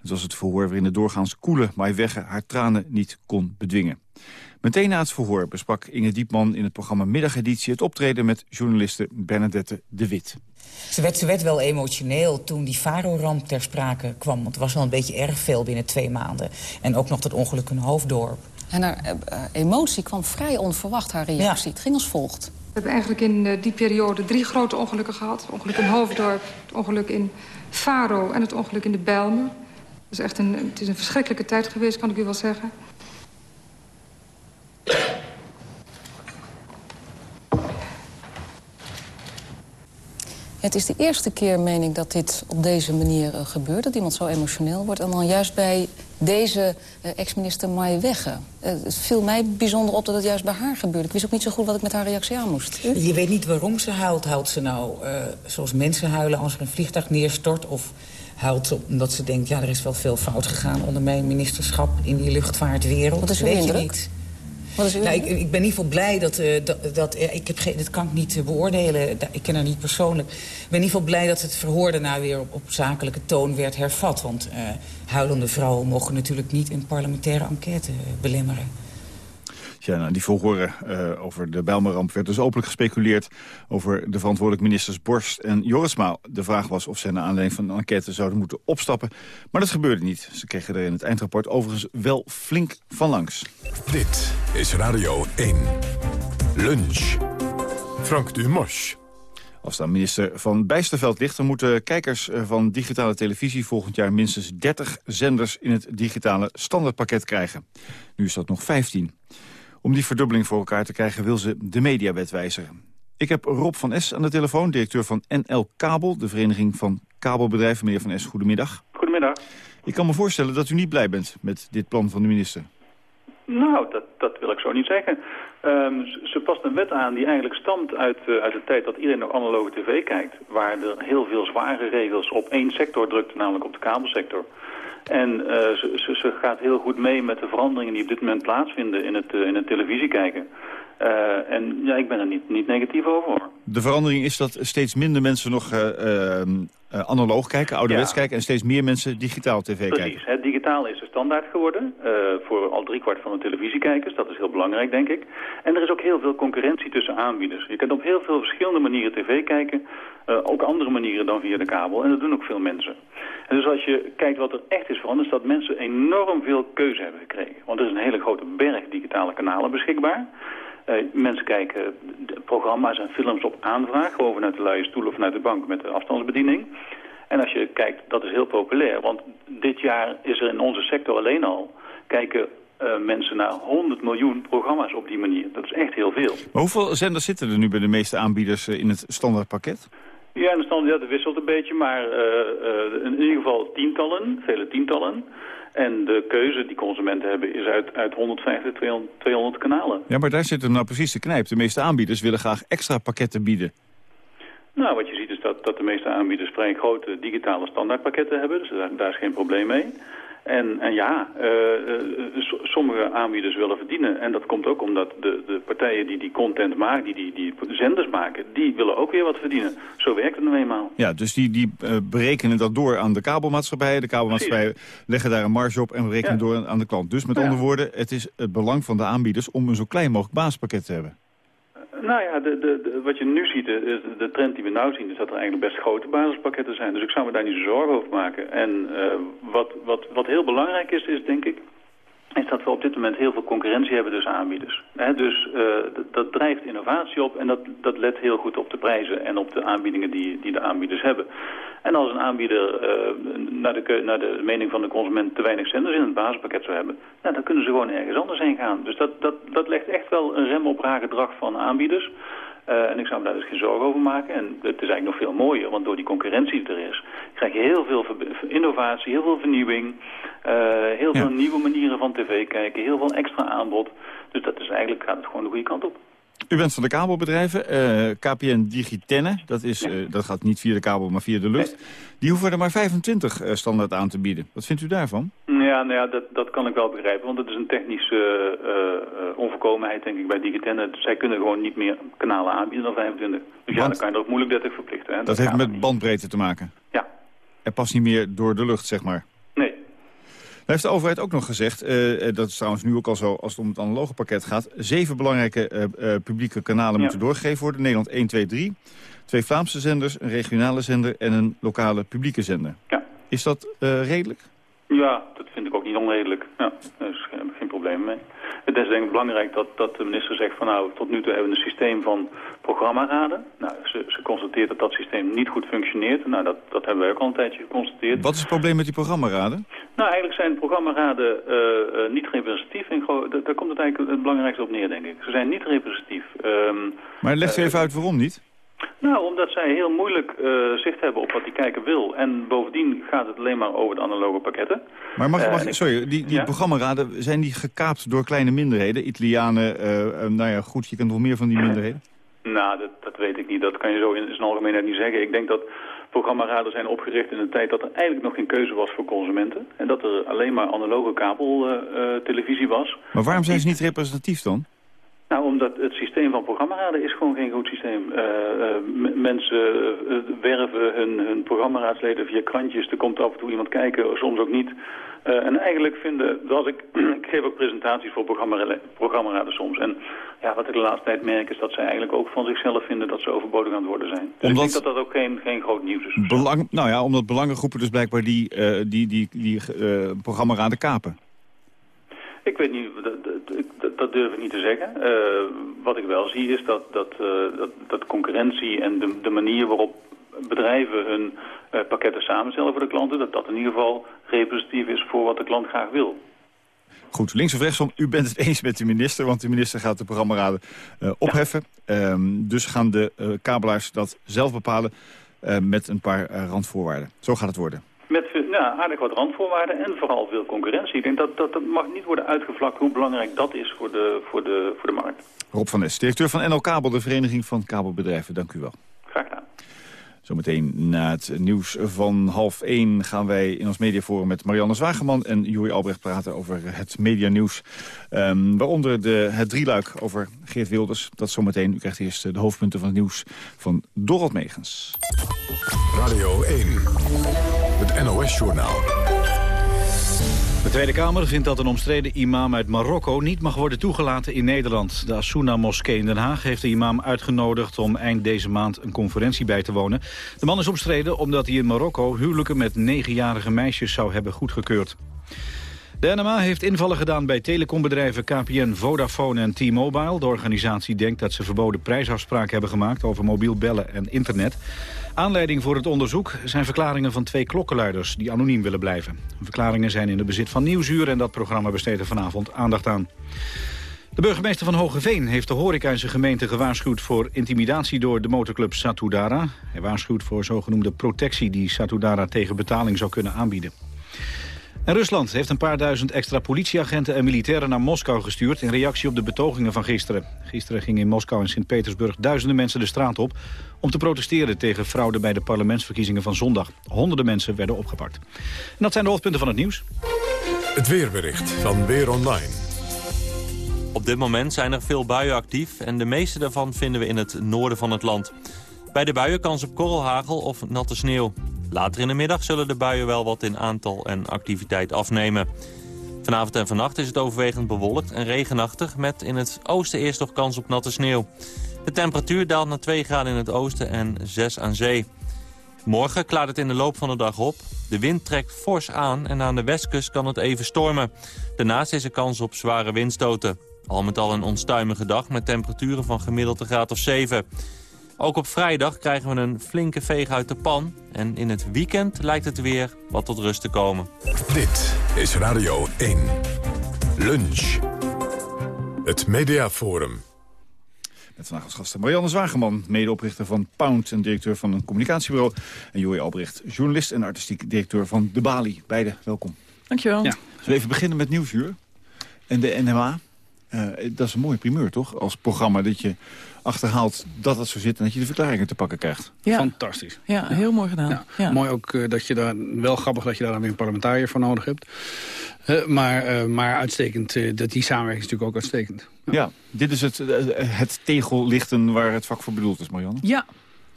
Het was het verhoor waarin de doorgaans koele Maiwegge haar tranen niet kon bedwingen. Meteen na het verhoor besprak Inge Diepman in het programma Middageditie het optreden met journaliste Bernadette de Wit. Ze werd, ze werd wel emotioneel toen die Faro-ramp ter sprake kwam. Want het was wel een beetje erg veel binnen twee maanden. En ook nog dat ongeluk in Hoofddorp. En haar eh, eh, emotie kwam vrij onverwacht, haar reactie. Het ging als volgt. We hebben eigenlijk in eh, die periode drie grote ongelukken gehad. Het ongeluk in Hoofddorp, het ongeluk in Faro en het ongeluk in de Bijlmer. Het is echt een, het is een verschrikkelijke tijd geweest, kan ik u wel zeggen. Het is de eerste keer, meen ik, dat dit op deze manier eh, gebeurt. Dat iemand zo emotioneel wordt. En dan juist bij deze eh, ex-minister Mai Wegge. Eh, het viel mij bijzonder op dat het juist bij haar gebeurde. Ik wist ook niet zo goed wat ik met haar reactie aan moest. Je weet niet waarom ze huilt. Huilt ze nou zoals mensen huilen als er een vliegtuig neerstort? Of huilt ze omdat ze denkt, ja, er is wel veel fout gegaan... onder mijn ministerschap in die luchtvaartwereld? Wat is uw weet je indruk? niet. Nou, ik, ik ben in ieder geval blij dat... eh, dat, dat ik heb geen, dat kan ik niet eh, beoordelen. Ik ken haar niet persoonlijk. Ik ben in ieder geval blij dat het verhoor daarna weer op, op zakelijke toon werd hervat. Want eh, huilende vrouwen mogen natuurlijk niet een parlementaire enquête belemmeren. Ja, nou, die verhoren uh, over de Bijlmerramp werd dus openlijk gespeculeerd... over de verantwoordelijk ministers Borst en Jorisma. De vraag was of ze naar aanleiding van een enquête zouden moeten opstappen. Maar dat gebeurde niet. Ze kregen er in het eindrapport overigens wel flink van langs. Dit is Radio 1. Lunch. Frank Dumas. Als de minister van Bijsterveld ligt... dan moeten kijkers eh, van digitale televisie volgend jaar minstens 30 zenders... in het digitale standaardpakket krijgen. Nu is dat nog 15. Om die verdubbeling voor elkaar te krijgen wil ze de mediawet wijzigen. Ik heb Rob van S aan de telefoon, directeur van NL Kabel... de vereniging van kabelbedrijven. Meneer van S, goedemiddag. Goedemiddag. Ik kan me voorstellen dat u niet blij bent met dit plan van de minister. Nou, dat, dat wil ik zo niet zeggen. Um, ze past een wet aan die eigenlijk stamt uit, uh, uit de tijd dat iedereen nog analoge tv kijkt. Waar er heel veel zware regels op één sector drukt, namelijk op de kabelsector. En uh, ze, ze, ze, gaat heel goed mee met de veranderingen die op dit moment plaatsvinden in het, uh, in het televisie kijken. Uh, en ja, ik ben er niet, niet negatief over. De verandering is dat steeds minder mensen nog uh, analoog kijken, ouderwets ja. kijken... en steeds meer mensen digitaal tv Precies. kijken. Precies, digitaal is de standaard geworden voor al driekwart van de televisiekijkers. Dat is heel belangrijk, denk ik. En er is ook heel veel concurrentie tussen aanbieders. Je kunt op heel veel verschillende manieren tv kijken. Ook andere manieren dan via de kabel. En dat doen ook veel mensen. En dus als je kijkt wat er echt is veranderd... is dat mensen enorm veel keuze hebben gekregen. Want er is een hele grote berg digitale kanalen beschikbaar... Uh, mensen kijken programma's en films op aanvraag, gewoon vanuit de luie stoel of vanuit de bank met de afstandsbediening. En als je kijkt, dat is heel populair, want dit jaar is er in onze sector alleen al, kijken uh, mensen naar 100 miljoen programma's op die manier. Dat is echt heel veel. Maar hoeveel zenders zitten er nu bij de meeste aanbieders uh, in het standaardpakket? Ja, in de standaard ja, dat wisselt een beetje, maar in ieder geval tientallen, vele tientallen. En de keuze die consumenten hebben is uit, uit 150, 200, 200 kanalen. Ja, maar daar zit er nou precies de knijp. De meeste aanbieders willen graag extra pakketten bieden. Nou, wat je ziet is dat, dat de meeste aanbieders vrij grote digitale standaardpakketten hebben. Dus daar, daar is geen probleem mee. En, en ja, uh, uh, sommige aanbieders willen verdienen. En dat komt ook omdat de, de partijen die die content maken, die, die die zenders maken, die willen ook weer wat verdienen. Zo werkt het nou eenmaal. Ja, dus die, die uh, berekenen dat door aan de kabelmaatschappijen. De kabelmaatschappijen leggen daar een marge op en berekenen ja. door aan de klant. Dus met ja. andere woorden, het is het belang van de aanbieders om een zo klein mogelijk basispakket te hebben. Nou ja, de, de, de, wat je nu ziet, de, de trend die we nu zien, is dat er eigenlijk best grote basispakketten zijn. Dus ik zou me daar niet zo zorgen over maken. En uh, wat, wat, wat heel belangrijk is, is denk ik, is dat we op dit moment heel veel concurrentie hebben tussen aanbieders. He, dus uh, dat drijft innovatie op en dat, dat let heel goed op de prijzen en op de aanbiedingen die, die de aanbieders hebben. En als een aanbieder uh, naar, de, naar de mening van de consument te weinig zenders in het basispakket zou hebben, nou, dan kunnen ze gewoon ergens anders heen gaan. Dus dat, dat, dat legt echt wel een rem op raar gedrag van aanbieders. Uh, en ik zou me daar dus geen zorgen over maken. En het is eigenlijk nog veel mooier, want door die concurrentie die er is... krijg je heel veel innovatie, heel veel vernieuwing... Uh, heel ja. veel nieuwe manieren van tv kijken, heel veel extra aanbod. Dus dat is eigenlijk, gaat het gewoon de goede kant op. U bent van de kabelbedrijven, uh, KPN Digitenne, dat, is, uh, dat gaat niet via de kabel, maar via de lucht. Die hoeven er maar 25 uh, standaard aan te bieden. Wat vindt u daarvan? Ja, nou ja dat, dat kan ik wel begrijpen, want het is een technische onvolkomenheid denk ik bij Digitenne. Zij kunnen gewoon niet meer kanalen aanbieden dan 25. Dus want, ja, dan kan je er ook moeilijk 30 verplichten. Hè? Dat, dat heeft met niet. bandbreedte te maken? Ja. Er past niet meer door de lucht, zeg maar? Heeft de overheid ook nog gezegd, uh, dat is trouwens nu ook al zo als het om het analoge pakket gaat... zeven belangrijke uh, publieke kanalen ja. moeten doorgegeven worden. Nederland 1, 2, 3. Twee Vlaamse zenders, een regionale zender en een lokale publieke zender. Ja. Is dat redelijk? Ja, dat vind ik ook niet onredelijk. Ja, daar is geen, geen probleem mee. Het is denk ik belangrijk dat, dat de minister zegt van nou, tot nu toe hebben we een systeem van programmaraden. Nou, ze, ze constateert dat dat systeem niet goed functioneert. Nou, dat, dat hebben wij ook al een tijdje geconstateerd. Wat is het probleem met die programmaraden? Nou, eigenlijk zijn programmaraden uh, uh, niet representatief. En daar komt het eigenlijk het belangrijkste op neer, denk ik. Ze zijn niet representatief. Um, maar leg uh, even uit waarom niet? Nou, omdat zij heel moeilijk uh, zicht hebben op wat die kijker wil. En bovendien gaat het alleen maar over de analoge pakketten. Maar mag, mag uh, sorry, die, die ja? programmaraden, zijn die gekaapt door kleine minderheden? Italianen, uh, nou ja, goed, je kent wel meer van die minderheden? Nou, dat, dat weet ik niet. Dat kan je zo in zijn algemeenheid niet zeggen. Ik denk dat programmaraden zijn opgericht in een tijd dat er eigenlijk nog geen keuze was voor consumenten. En dat er alleen maar analoge kabeltelevisie was. Maar waarom zijn ze niet representatief dan? Nou, omdat het systeem van programmaraden is gewoon geen goed systeem. Uh, uh, mensen uh, werven hun, hun programmaraadsleden via krantjes. Er komt af en toe iemand kijken, soms ook niet. en eigenlijk vinden, zoals ik, ik geef ook presentaties voor programmaraden soms. En ja, wat ik de laatste tijd merk is dat zij eigenlijk ook van zichzelf vinden dat ze overbodig aan het worden zijn. Dus omdat... ik denk dat dat ook geen, geen groot nieuws is. Belang, nou ja, omdat belangengroepen dus blijkbaar die, die, die, die programmaraden kapen. Ik weet niet, dat, dat, durf ik niet te zeggen. Uh, wat ik wel zie is dat, dat, uh, dat, dat concurrentie en de, de, manier waarop bedrijven hun uh, pakketten samenstellen voor de klanten... dat dat in ieder geval representatief is voor wat de klant graag wil. Goed, links of rechtsom, u bent het eens met de minister... want de minister gaat de programmaraden opheffen. Ja. Um, dus gaan de kabelaars dat zelf bepalen met een paar randvoorwaarden. Zo gaat het worden. Met ja, aardig wat randvoorwaarden en vooral veel concurrentie. Ik denk dat, dat dat mag niet worden uitgevlakt hoe belangrijk dat is voor de, voor de, voor de markt. Rob van Nes, directeur van NL Kabel, de Vereniging van Kabelbedrijven. Dank u wel. Graag gedaan. Zometeen na het nieuws van half één gaan wij in ons mediaforum met Marianne Zwageman en Joeri Albrecht praten over het medianieuws. Um, waaronder de, het drieluik over Geert Wilders. Dat zometeen. U krijgt eerst de hoofdpunten van het nieuws van Dorot Megens. Radio 1. NOS-journaal. De Tweede Kamer vindt dat een omstreden imam uit Marokko niet mag worden toegelaten in Nederland. De Asuna-moskee in Den Haag heeft de imam uitgenodigd om eind deze maand een conferentie bij te wonen. De man is omstreden omdat hij in Marokko huwelijken met negenjarige meisjes zou hebben goedgekeurd. De NMA heeft invallen gedaan bij telecombedrijven KPN, Vodafone en T-Mobile. De organisatie denkt dat ze verboden prijsafspraken hebben gemaakt over mobiel bellen en internet. Aanleiding voor het onderzoek zijn verklaringen van twee klokkenluiders die anoniem willen blijven. Verklaringen zijn in de bezit van Nieuwsuur en dat programma besteedt er vanavond aandacht aan. De burgemeester van Hogeveen heeft de horeca gemeente gewaarschuwd voor intimidatie door de motorclub Satudara. Hij waarschuwt voor zogenoemde protectie die Satudara tegen betaling zou kunnen aanbieden. En Rusland heeft een paar duizend extra politieagenten en militairen naar Moskou gestuurd... in reactie op de betogingen van gisteren. Gisteren gingen in Moskou en Sint-Petersburg duizenden mensen de straat op... om te protesteren tegen fraude bij de parlementsverkiezingen van zondag. Honderden mensen werden opgepakt. En dat zijn de hoofdpunten van het nieuws. Het weerbericht van Weer Online. Op dit moment zijn er veel buien actief... en de meeste daarvan vinden we in het noorden van het land. Bij de buien kans op korrelhagel of natte sneeuw. Later in de middag zullen de buien wel wat in aantal en activiteit afnemen. Vanavond en vannacht is het overwegend bewolkt en regenachtig... met in het oosten eerst nog kans op natte sneeuw. De temperatuur daalt naar 2 graden in het oosten en 6 aan zee. Morgen klaart het in de loop van de dag op. De wind trekt fors aan en aan de westkust kan het even stormen. Daarnaast is er kans op zware windstoten. Al met al een onstuimige dag met temperaturen van gemiddeld een graad of 7. Ook op vrijdag krijgen we een flinke veeg uit de pan. En in het weekend lijkt het weer wat tot rust te komen. Dit is Radio 1. Lunch. Het Mediaforum. Met vandaag als gasten Marianne Zwageman, medeoprichter van Pound... en directeur van een communicatiebureau. En Joey Albrecht, journalist en artistiek directeur van De Bali. Beide, welkom. Dankjewel. Ja. Zullen we even beginnen met Nieuwsuur en de NMA? Uh, dat is een mooie primeur, toch? Als programma dat je achterhaalt dat het zo zit... en dat je de verklaringen te pakken krijgt. Ja. Fantastisch. Ja, heel mooi gedaan. Ja. Mooi ook uh, dat je daar... Wel grappig dat je daar dan weer een parlementariër voor nodig hebt. Uh, maar, uh, maar uitstekend. dat die samenwerking is natuurlijk ook uitstekend. Ja, ja dit is het, het tegellichten waar het vak voor bedoeld is, Marianne. Ja,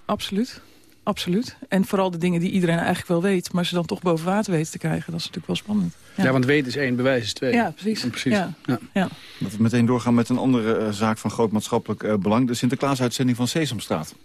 absoluut. Absoluut. En vooral de dingen die iedereen eigenlijk wel weet... maar ze dan toch boven water weten te krijgen. Dat is natuurlijk wel spannend. Ja, ja want weten is één, bewijs is twee. Ja, precies. precies. Ja. Ja. ja. Dat we meteen doorgaan met een andere uh, zaak van groot maatschappelijk uh, belang. De Sinterklaas-uitzending van Sesamstraat.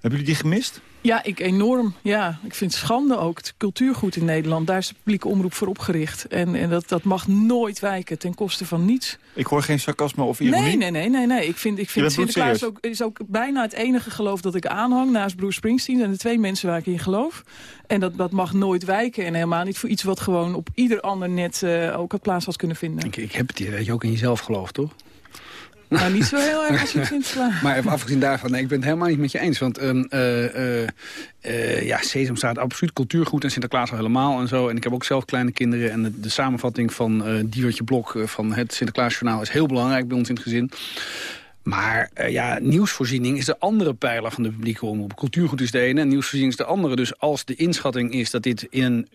Hebben jullie die gemist? Ja, ik enorm. Ja, ik vind het schande ook. Het cultuurgoed in Nederland, daar is de publieke omroep voor opgericht. En, en dat, dat mag nooit wijken ten koste van niets. Ik hoor geen sarcasme of ironie. Nee, nee, nee. nee, nee. Ik vind, ik vind Sinterklaas ook, is ook bijna het enige geloof dat ik aanhang. Naast Bruce Springsteen zijn de twee mensen waar ik in geloof. En dat, dat mag nooit wijken. En helemaal niet voor iets wat gewoon op ieder ander net uh, ook had plaats had kunnen vinden. Ik, ik heb het hier dat je ook in jezelf gelooft, toch? Nou, niet zo heel erg als je vindt Maar even afgezien daarvan, nee, ik ben het helemaal niet met je eens. Want uh, ja, Sesam staat absoluut cultuurgoed en Sinterklaas al helemaal en zo. En ik heb ook zelf kleine kinderen. En de, samenvatting van uh, Diewertje Blok van het Sinterklaasjournaal is heel belangrijk bij ons in het gezin. Maar ja, nieuwsvoorziening is de andere pijler van de publieke omroep. Cultuurgoed is de ene en nieuwsvoorziening is de andere. Dus als de inschatting is dat dit in een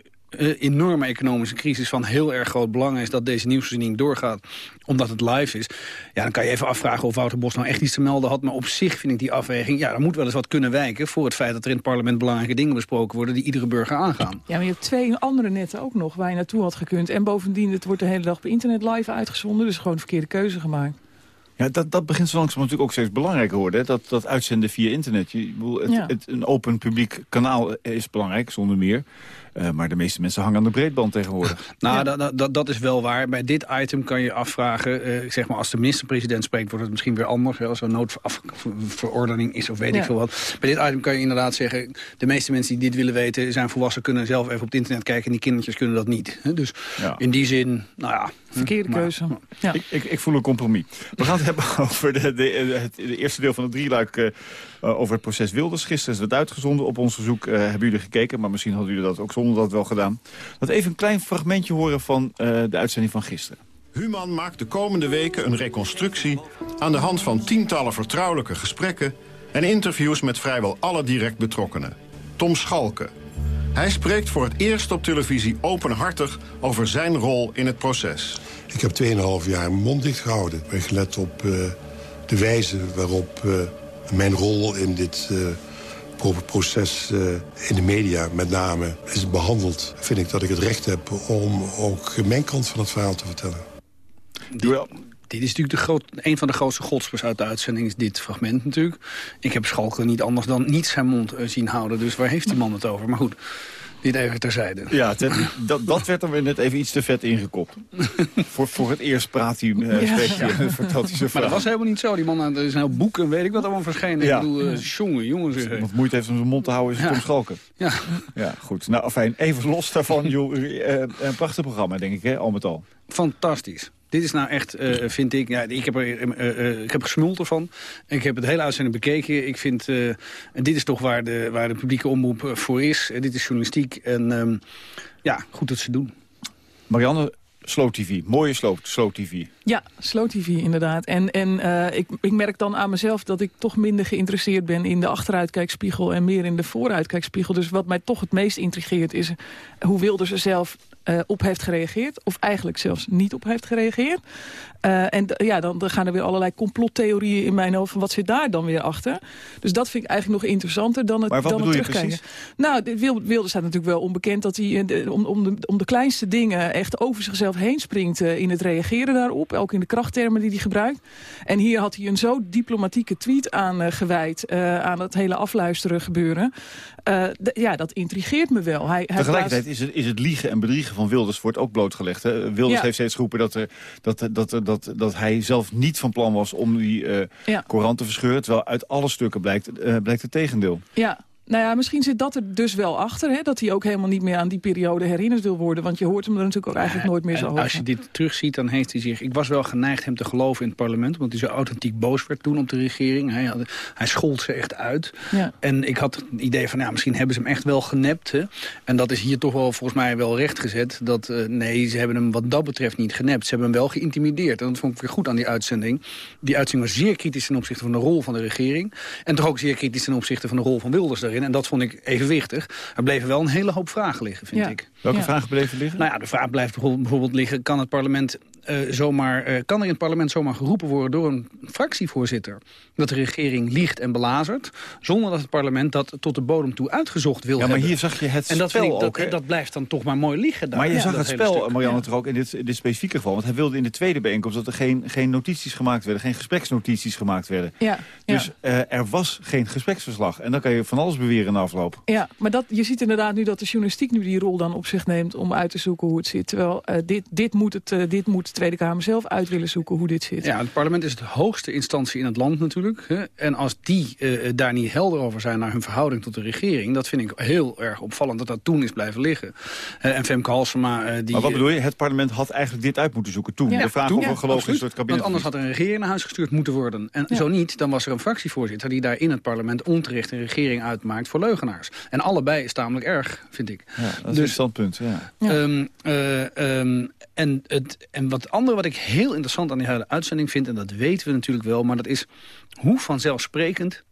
enorme economische crisis van heel erg groot belang is... dat deze nieuwsvoorziening doorgaat, omdat het live is... ja, dan kan je even afvragen of Wouter Bos nou echt iets te melden had. Maar op zich vind ik die afweging... ja, er moet wel eens wat kunnen wijken voor het feit dat er in het parlement belangrijke dingen besproken worden... die iedere burger aangaan. Ja, maar je hebt twee andere netten ook nog waar je naartoe had gekund. En bovendien, het wordt de hele dag op internet live uitgezonden... dus gewoon een verkeerde keuze gemaakt. Ja, dat, dat begint zo langzaam natuurlijk ook steeds belangrijker worden. Dat, dat uitzenden via internet. Je, het, het, een open publiek kanaal is belangrijk, zonder meer. Uh, maar de meeste mensen hangen aan de breedband tegenwoordig. nou, ja. dat, dat, dat is wel waar. Bij dit item kan je afvragen, uh, zeg maar als de minister-president spreekt... wordt het misschien weer anders, als er een noodverordening is of weet ja. ik veel wat. Bij dit item kan je inderdaad zeggen... de meeste mensen die dit willen weten zijn volwassen... kunnen zelf even op het internet kijken en die kindertjes kunnen dat niet. Dus in die zin, nou ja... Verkeerde keuze. Ja. Ik, ik, ik, voel een compromis. We gaan het hebben over de, de, het de eerste deel van het drieluik... Uh, over het proces Wilders. Gisteren is het uitgezonden. Op ons verzoek uh, hebben jullie gekeken. Maar misschien hadden jullie dat ook zonder dat wel gedaan. Dat even een klein fragmentje horen van uh, de uitzending van gisteren. Human maakt de komende weken een reconstructie... aan de hand van tientallen vertrouwelijke gesprekken... en interviews met vrijwel alle direct betrokkenen. Tom Schalke. Hij spreekt voor het eerst op televisie openhartig over zijn rol in het proces. Ik heb 2,5 jaar mijn mond dicht gehouden. Ik ben gelet op uh, de wijze waarop uh, mijn rol in dit uh, proces in de media met name is behandeld. Vind ik dat ik het recht heb om ook mijn kant van het verhaal te vertellen. Duel. Dit is natuurlijk de groot, een van de grootste godspers uit de uitzending, is dit fragment natuurlijk. Ik heb Schalke niet anders dan niet zijn mond zien houden, dus waar heeft die man het over? Maar goed, dit even terzijde. Ja, dat, dat werd er weer net even iets te vet ingekopt. voor, voor het eerst praat hij, uh, ja. ja. vertelt hij zijn Maar dat was helemaal niet zo. Die man, er is een heel boek en weet ik wat allemaal verschenen. Ja. Ik bedoel, uh, jongen, jongen zeg. Wat moeite heeft om zijn mond te houden is ja. Tom Schalken. Ja. ja, goed. Nou, fijn. Even los daarvan, joh, uh, een prachtig programma, denk ik, hè, al met al. Fantastisch. Dit is nou echt, uh, vind ik... Ja, ik, heb er, uh, ik heb gesmuld ervan. Ik heb het hele uitzending bekeken. Ik vind, en dit is toch waar de, waar de publieke omroep voor is. dit is journalistiek. En um, ja, goed dat ze doen. Marianne, Slow TV, mooie Slow, slow TV. Ja, Slow TV inderdaad. En, en uh, ik, ik merk dan aan mezelf dat ik toch minder geïnteresseerd ben in de achteruitkijkspiegel en meer in de vooruitkijkspiegel. Dus wat mij toch het meest intrigeert is hoe Wilders er zelf uh, op heeft gereageerd. Of eigenlijk zelfs niet op heeft gereageerd. Uh, en ja, dan, dan, gaan er weer allerlei complottheorieën in mijn hoofd. Van wat zit daar dan weer achter? Dus dat vind ik eigenlijk nog interessanter dan het, maar wat dan het terugkijken. Precies? Nou, Wilde staat natuurlijk wel onbekend dat hij de, om, om, de, om de kleinste dingen echt over zichzelf heen springt in het reageren daarop. Ook in de krachttermen die hij gebruikt. En hier had hij een zo diplomatieke tweet aan uh, gewijd aan het hele afluisteren gebeuren. ja, dat intrigeert me wel. Hij, hij Tegelijkertijd is, het, is het liegen en bedriegen van Wilders wordt ook blootgelegd. Hè? Wilders ja. heeft steeds geroepen dat, er, dat, dat, dat, dat hij zelf niet van plan was om die ja. Koran te verscheuren. Terwijl uit alle stukken blijkt, blijkt het tegendeel. Ja, nou ja, misschien zit dat er dus wel achter. Hè? Dat hij ook helemaal niet meer aan die periode herinnerd wil worden. Want je hoort hem er natuurlijk ook eigenlijk nooit meer zo over. Als je dit terugziet, dan heeft hij zich... Ik was wel geneigd hem te geloven in het parlement. Omdat hij zo authentiek boos werd toen op de regering. Hij, had, hij schold ze echt uit. Ja. En ik had het idee van, ja, misschien hebben ze hem echt wel genept. Hè? En dat is hier toch wel volgens mij wel rechtgezet. Dat uh, nee, ze hebben hem wat dat betreft niet genept. Ze hebben hem wel geïntimideerd. En dat vond ik weer goed aan die uitzending. Die uitzending was zeer kritisch ten opzichte van de rol van de regering. En toch ook zeer kritisch ten opzichte van de rol van Wilders daarin. En dat vond ik evenwichtig. Er bleven wel een hele hoop vragen liggen, vind ja. ik. Welke Ja. vragen bleven liggen? Nou ja, de vraag blijft bijvoorbeeld liggen... kan het parlement eh, zomaar, eh, kan er in het parlement zomaar geroepen worden door een fractievoorzitter dat de regering liegt en belazert, zonder dat het parlement dat tot de bodem toe uitgezocht wil Ja, maar hebben. hier zag je het en dat, spel vind ik, dat, ook, hè? dat blijft dan toch maar mooi liggen daar. Maar je Ja, zag het spel, stuk. Marianne, Ja. toch ook in dit, in dit specifieke geval. Want hij wilde in de tweede bijeenkomst dat er geen, geen notities gemaakt werden. Geen gespreksnotities gemaakt werden. Ja, Dus eh, er was geen gespreksverslag. En dan kan je van alles beweren in de afloop. Ja, maar dat, je ziet inderdaad nu dat de journalistiek nu die rol dan op zich neemt om uit te zoeken hoe het zit. Terwijl uh, dit, dit, moet het, uh, dit moet Tweede Kamer zelf uit willen zoeken hoe dit zit. Ja, het parlement is de hoogste instantie in het land natuurlijk. Hè? En als die uh, daar niet helder over zijn naar hun verhouding tot de regering... dat vind ik heel erg opvallend dat dat toen is blijven liggen. en Femke Halsema... die, maar wat bedoel je? Het parlement had eigenlijk dit uit moeten zoeken toen. Ja, de vraag toen, of er geloof in absoluut. het kabinet Want anders had er een regering naar huis gestuurd moeten worden. En Ja. zo niet, dan was er een fractievoorzitter... die daar in het parlement onterecht een regering uitmaakt voor leugenaars. En allebei is tamelijk erg, vind ik. Ja, dat is een standpunt, ja. Ehm, eh, ehm, en, het, en wat andere wat ik heel interessant aan die hele uitzending vind... en dat weten we natuurlijk wel, maar dat is hoe vanzelfsprekend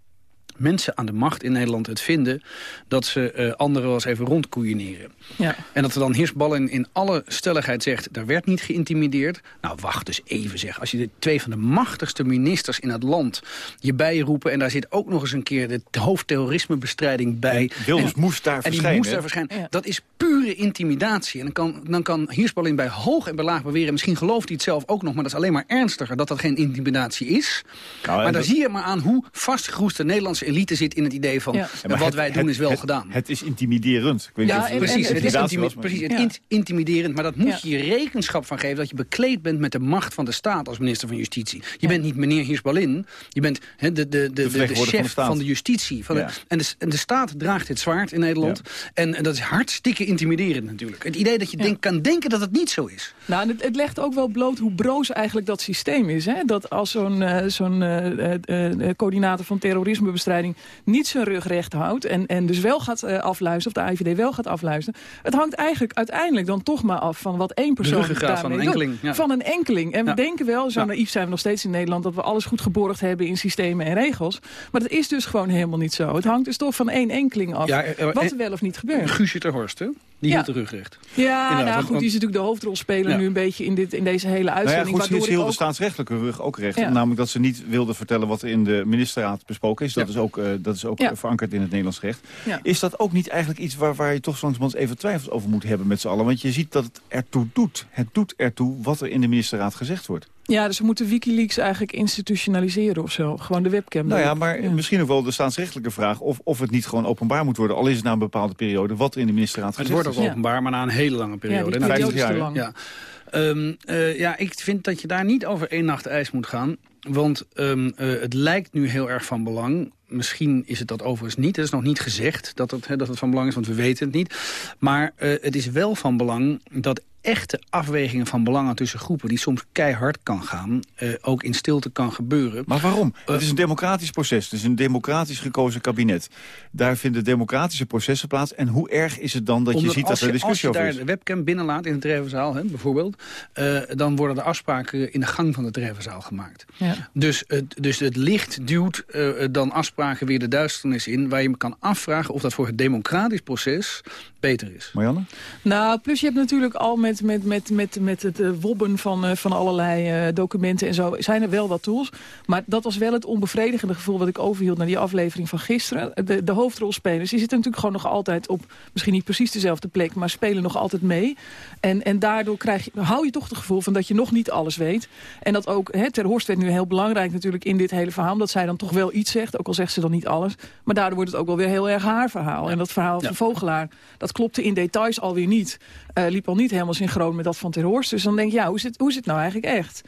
mensen aan de macht in Nederland het vinden... dat ze uh, anderen wel eens even rondkoeieneren. Ja. En dat er dan Hirschbal in, in alle stelligheid zegt... er werd niet geïntimideerd. Nou, wacht dus even zeg. Als je de twee van de machtigste ministers in het land je bijroepen... en daar zit ook nog eens een keer de hoofdterrorismebestrijding bij... Wilders moest daar en verschijnen. moest daar verschijnen. Dat is pure intimidatie. En dan kan, dan kan Hirschbal bij hoog en bij laag beweren... misschien gelooft hij het zelf ook nog, maar dat is alleen maar ernstiger... dat dat geen intimidatie is. Nou, maar dan zie je maar aan hoe vastgeroest de Nederlandse elite zit... in het idee van, wat wij doen is wel gedaan. Het is intimiderend. Ik weet ja, niet of precies, het is was, precies, het intimiderend. Maar dat moet je je rekenschap van geven... dat je bekleed bent met de macht van de staat als minister van Justitie. Je bent niet meneer Hirsbalin. Je bent de, de, de, de, de chef van de, van de justitie. Van de, en, de, en de staat draagt het zwaard in Nederland. En, en, dat is hartstikke intimiderend natuurlijk. Het idee dat je denk, kan denken dat het niet zo is. Nou, het, het, legt ook wel bloot hoe broos eigenlijk dat systeem is. Hè? Dat als zo'n uh, zo'n uh, uh, coördinator van terrorismebestrijding niet zijn rug recht houdt... en, en dus wel gaat afluisteren, of de IVD wel gaat afluisteren... het hangt eigenlijk uiteindelijk dan toch maar af van wat één persoon daarmee van een enkeling. Ja. Van een enkeling. En we denken wel, zo naïef zijn we nog steeds in Nederland... dat we alles goed geborgd hebben in systemen en regels. Maar dat is dus gewoon helemaal niet zo. Het hangt dus toch van één enkeling af wat er wel of niet gebeurt. Guusje ter Horst, hè? Die hield de rug recht. Ja, nou goed, die is natuurlijk de hoofdrolspeler nu een beetje in, dit, in deze hele uitzending. Nou ja, goed, ze hield de staatsrechtelijke rug ook recht. Namelijk dat ze niet wilde vertellen wat er in de ministerraad besproken is. Dat is ook, uh, dat is ook verankerd in het Nederlands recht. Is dat ook niet eigenlijk iets waar, waar je toch langzamerhand even twijfels over moet hebben met z'n allen? Want je ziet dat het ertoe doet. Het doet ertoe wat er in de ministerraad gezegd wordt. Ja, dus we moeten Wikileaks eigenlijk institutionaliseren of zo. Gewoon de webcam. Nou ja, maar misschien ook wel de staatsrechtelijke vraag... Of, of het niet gewoon openbaar moet worden. Al is het na een bepaalde periode wat er in de ministerraad gezegd Het wordt ook openbaar, maar na een hele lange periode. Ja, 50 jaar. Lang. Ja. Um, uh, ja, ik vind dat je daar niet over één nacht ijs moet gaan. Want um, uh, het lijkt nu heel erg van belang misschien is het dat overigens niet. Het is nog niet gezegd dat het, dat het van belang is, want we weten het niet. Maar uh, het is wel van belang dat echte afwegingen van belangen tussen groepen... die soms keihard kan gaan, uh, ook in stilte kan gebeuren. Maar waarom? Uh, het is een democratisch proces. Het is een democratisch gekozen kabinet. Daar vinden democratische processen plaats. En hoe erg is het dan dat je ziet dat er discussie over is? Als je daar de webcam binnenlaat in de treffenzaal, hè, bijvoorbeeld... Uh, dan worden de afspraken in de gang van de treffenzaal gemaakt. Ja. Dus, het, dus het licht duwt dan afspraken weer de duisternis in... waar je kan afvragen of dat voor het democratisch proces beter is. Marianne? Nou, plus je hebt natuurlijk al met, met, met, met, met het uh, wobben van, uh, van allerlei uh, documenten en zo... zijn er wel wat tools. Maar dat was wel het onbevredigende gevoel wat ik overhield... naar die aflevering van gisteren. De, de hoofdrolspelers die zitten natuurlijk gewoon nog altijd op... misschien niet precies dezelfde plek, maar spelen nog altijd mee. En, en daardoor krijg je, hou je toch het gevoel van dat je nog niet alles weet. En dat ook, hè, Ter Horst werd nu heel belangrijk natuurlijk in dit hele verhaal... dat zij dan toch wel iets zegt, ook al zegt ze dan niet alles. Maar daardoor wordt het ook wel weer heel erg haar verhaal. En dat verhaal van ja. Vogelaar, dat klopte in details alweer niet. Uh, liep al niet helemaal synchroon met dat van Ter Horst. Dus dan denk je, ja, hoe zit, hoe zit het nou eigenlijk echt?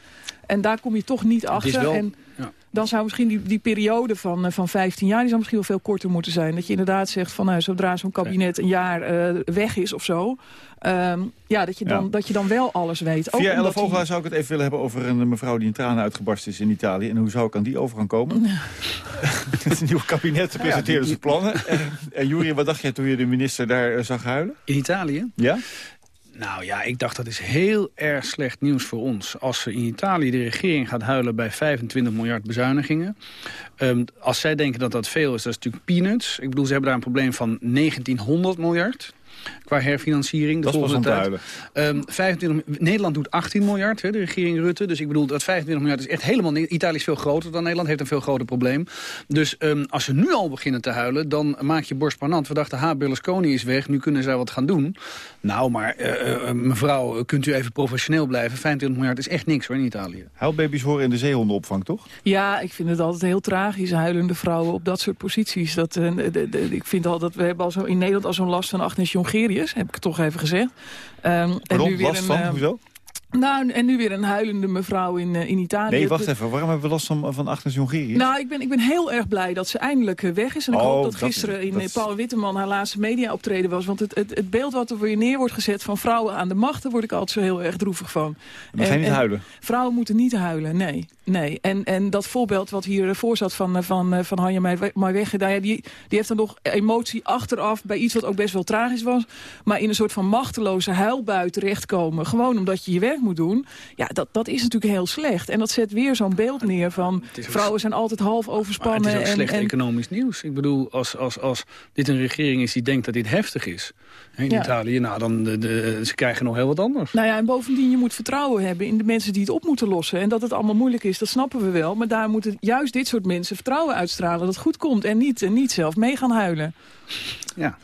En daar kom je toch niet achter. Wel, en ja. dan zou misschien die, die periode van, uh, van 15 jaar... die zou misschien wel veel korter moeten zijn. Dat je inderdaad zegt van nou, zodra zo'n kabinet een jaar uh, weg is of zo... Um, ja, dat je, dan, ja. dat je dan wel alles weet. Via Elle Vogelaar die... zou ik het even willen hebben over een mevrouw die in tranen uitgebarst is in Italië. En hoe zou ik aan die over gaan komen? Ja. het nieuwe kabinet presenteerde ja, zijn plannen. En, en Juri, wat dacht jij toen je de minister daar zag huilen? In Italië? Ja. Nou ja, ik dacht dat is heel erg slecht nieuws voor ons. Als in Italië de regering gaat huilen bij 25 miljard bezuinigingen. Um, als zij denken dat dat veel is, dat is natuurlijk peanuts. Ik bedoel, ze hebben daar een probleem van 1900 miljard qua herfinanciering. De dat was tijd. Um, 25, Nederland doet 18 miljard, hè, de regering Rutte. Dus ik bedoel, dat 25 miljard is echt helemaal... Italië is veel groter dan Nederland, heeft een veel groter probleem. Dus um, als ze nu al beginnen te huilen, dan maak je borst parnant. We dachten, ha, Berlusconi is weg, nu kunnen zij wat gaan doen. Nou, maar uh, uh, mevrouw, kunt u even professioneel blijven? 25 miljard is echt niks hoor in Italië. Huilbaby's horen in de zeehondenopvang, toch? Ja, ik vind het altijd heel tragisch, huilende vrouwen op dat soort posities. Dat, uh, de, de, de, ik vind al dat we hebben al zo in Nederland al zo'n last van Agnes Heb ik het toch even gezegd. Um, en nu weer last een, van? Hoezo? Nou, en nu weer een huilende mevrouw in, uh, in Italië. Nee, wacht even. Waarom hebben we last van, van Agnes Jongerius? Nou, ik ben, ik ben heel erg blij dat ze eindelijk uh, weg is. En ik oh, hoop dat gisteren in dat... Paul Witteman haar laatste media optreden was. Want het, het, het beeld wat er weer neer wordt gezet van vrouwen aan de macht... daar word ik altijd zo heel erg droevig van. Maar ga je niet huilen? Vrouwen moeten niet huilen, nee. nee. En, en dat voorbeeld wat hiervoor zat van, van, van Hanja Maiwegge... Die, die heeft dan nog emotie achteraf bij iets wat ook best wel tragisch was. Maar in een soort van machteloze huilbui terechtkomen. Gewoon omdat je je werk moet doen. Ja, dat, dat is natuurlijk heel slecht. En dat zet weer zo'n beeld neer van vrouwen zijn altijd half overspannen. Maar het is ook slecht economisch nieuws. Ik bedoel, als, als, als dit een regering is die denkt dat dit heftig is in Italië, nou dan de, de, ze krijgen nog heel wat anders. Nou ja, en bovendien je moet vertrouwen hebben in de mensen die het op moeten lossen. En dat het allemaal moeilijk is, dat snappen we wel. Maar daar moeten juist dit soort mensen vertrouwen uitstralen dat het goed komt. En niet, en niet zelf mee gaan huilen. Ja.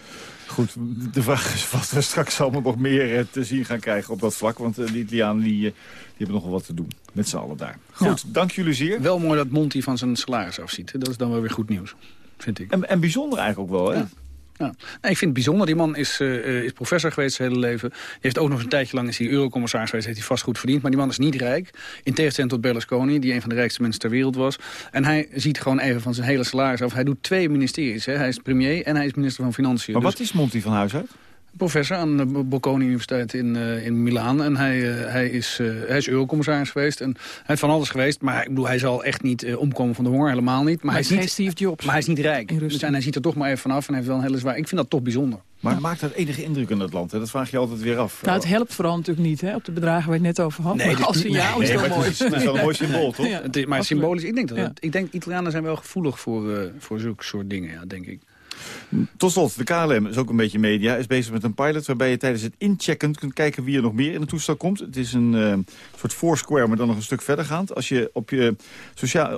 Goed, de vraag is wat we straks allemaal nog meer eh, te zien gaan krijgen op dat vlak. Want uh, die Italianen die, die hebben nogal wat te doen. Met z'n allen daar. Goed, dank jullie zeer. Wel mooi dat Monty van zijn salaris afziet. Dat is dan wel weer goed nieuws, vind ik. En, en bijzonder eigenlijk ook wel, hè? Ja. Ja. ik vind het bijzonder. Die man is, uh, is professor geweest zijn hele leven. Hij heeft ook nog een tijdje lang is hij eurocommissaris geweest. Heeft hij vast goed verdiend. Maar die man is niet rijk. In tegenstelling tot Berlusconi, die een van de rijkste mensen ter wereld was. En hij ziet gewoon even van zijn hele salaris af. Hij doet twee ministeries. Hè. Hij is premier en hij is minister van Financiën. Maar dus... wat is Monti van huis uit? Professor aan de Bocconi Universiteit in, uh, in Milaan. En hij, uh, hij, is, uh, hij is eurocommissaris geweest. En hij heeft van alles geweest. Maar ik bedoel, hij zal echt niet omkomen van de honger. Helemaal niet. Maar, maar hij is niet Steve Jobs. Maar hij is niet rijk. Dus, en hij ziet er toch maar even vanaf. En hij heeft wel een hele zwaar... Ik vind dat toch bijzonder. Maar ja. maakt dat enige indruk in dat land? Hè? Dat vraag je altijd weer af. Nou, het helpt vooral natuurlijk niet hè, op de bedragen waar je het net over had. Nee, maar als signaal nee, is dat nee, mooi. Het is wel een mooi symbool, toch? Ja, het is, maar symbolisch, ik denk dat het, ik denk Italianen zijn wel gevoelig voor, uh, voor zulke soort dingen, ja, denk ik. Tot slot, de KLM is ook een beetje media. Is bezig met een pilot waarbij je tijdens het inchecken kunt kijken wie er nog meer in de toestel komt. Het is een uh, soort foursquare, maar dan nog een stuk verder gaand. Als je op je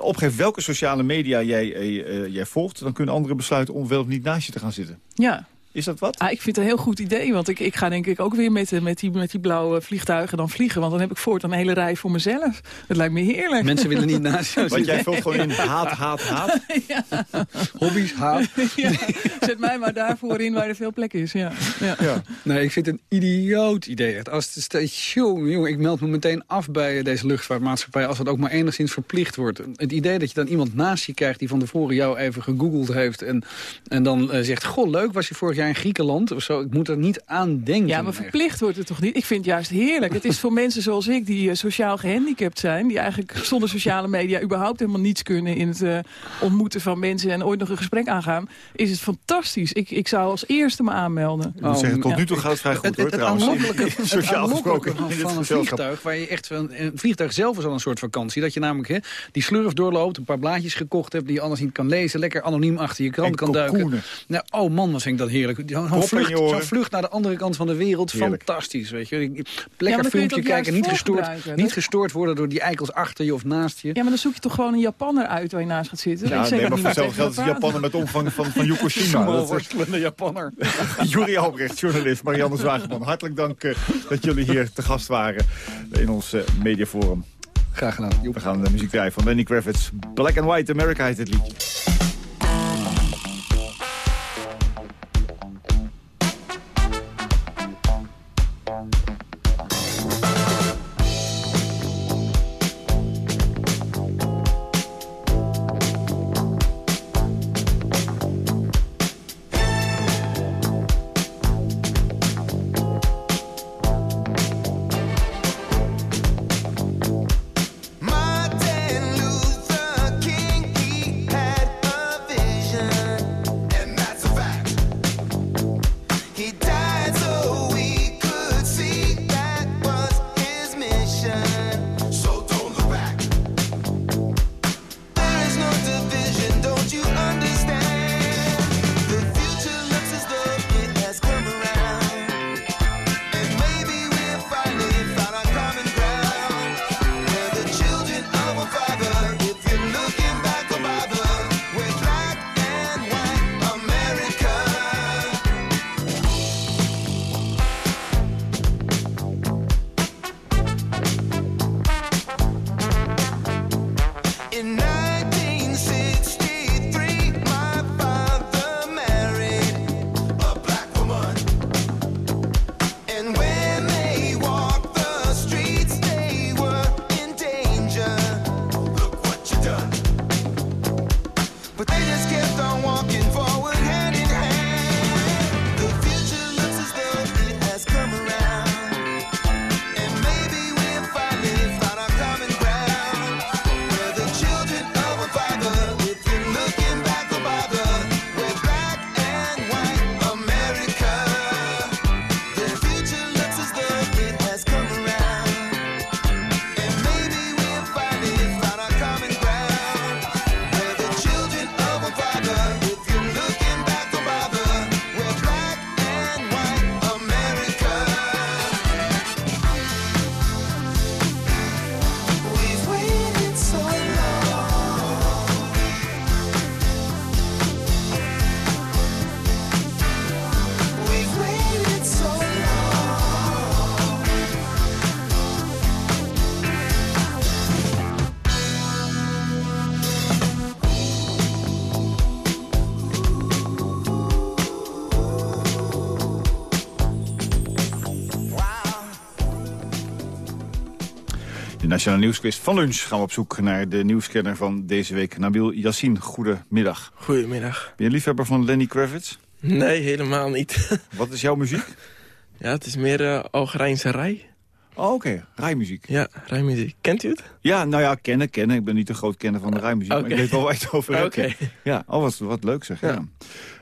opgeeft welke sociale media jij, uh, jij volgt, dan kunnen anderen besluiten om wel of niet naast je te gaan zitten. Ja, is dat wat? Ah, ik vind het een heel goed idee. Want ik, ik ga denk ik ook weer met, met, die, met die blauwe vliegtuigen dan vliegen. Want dan heb ik voort een hele rij voor mezelf. Dat lijkt me heerlijk. Mensen willen niet naast jou Want jij vult gewoon in haat, haat, haat. ja. Hobby's, haat. Ja. Zet mij maar daarvoor in waar er veel plek is. Ja. Ja. ja. Nee, ik vind het een idioot idee. Als het steeds, jongen, jongen, ik meld me meteen af bij deze luchtvaartmaatschappij... als het ook maar enigszins verplicht wordt. Het idee dat je dan iemand naast je krijgt... die van tevoren jou even gegoogeld heeft... en, en dan uh, zegt, goh, leuk was je vorig jaar in Griekenland of zo. Ik moet er niet aan denken. Ja, maar verplicht wordt het toch niet? Ik vind het juist heerlijk. Het is voor mensen zoals ik die uh, sociaal gehandicapt zijn... die eigenlijk zonder sociale media überhaupt helemaal niets kunnen... in het uh, ontmoeten van mensen en ooit nog een gesprek aangaan... is het fantastisch. Ik, ik zou als eerste me aanmelden. Ik moet zeggen, tot nu toe gaat het vrij goed, het, hoor, het, trouwens. Het sociaal gesproken. Van, een vliegtuig, waar je echt... Een, een vliegtuig zelf is al een soort vakantie. Dat je namelijk hè, die slurf doorloopt, een paar blaadjes gekocht hebt... die je anders niet kan lezen, lekker anoniem achter je krant en kan duiken. Nou, oh man, wat vind ik dat heerlijk. Zo'n vlucht, zo vlucht naar de andere kant van de wereld, Heerlijk. fantastisch. Weet je. Lekker ja, filmpje kijken, niet gestoord, niet gestoord worden door die eikels achter je of naast je. Ja, maar dan zoek je toch gewoon een Japanner uit waar je naast gaat zitten. Ja, ik nee, maar vanzelf geldt het Japanner met omvang van, van Yokoshima. dat worstelende Japanner. Juri Albrecht, journalist, Marianne Zwageman. Hartelijk dank uh, dat jullie hier te gast waren in ons uh, mediaforum. Graag gedaan. Joep. We gaan de muziek draaien van Lenny Kravitz. Black and White America heet het liedje. Nationale Nieuwsquiz van lunch gaan we op zoek naar de nieuwskenner van deze week. Nabil Yassine, goedemiddag. Goedemiddag. Ben je liefhebber van Lenny Kravitz? Nee, helemaal niet. Wat is jouw muziek? Ja, het is meer uh, Algerijnse rij. Oh, oké. Okay. Rijmuziek. Ja, rijmuziek. Kent u het? Ja, nou ja, kennen, kennen. Ik ben niet een groot kenner van de rijmuziek, okay. maar ik weet wel waar je het over hebt. Oké. Ja, oh, wat, wat leuk zeg. Ja.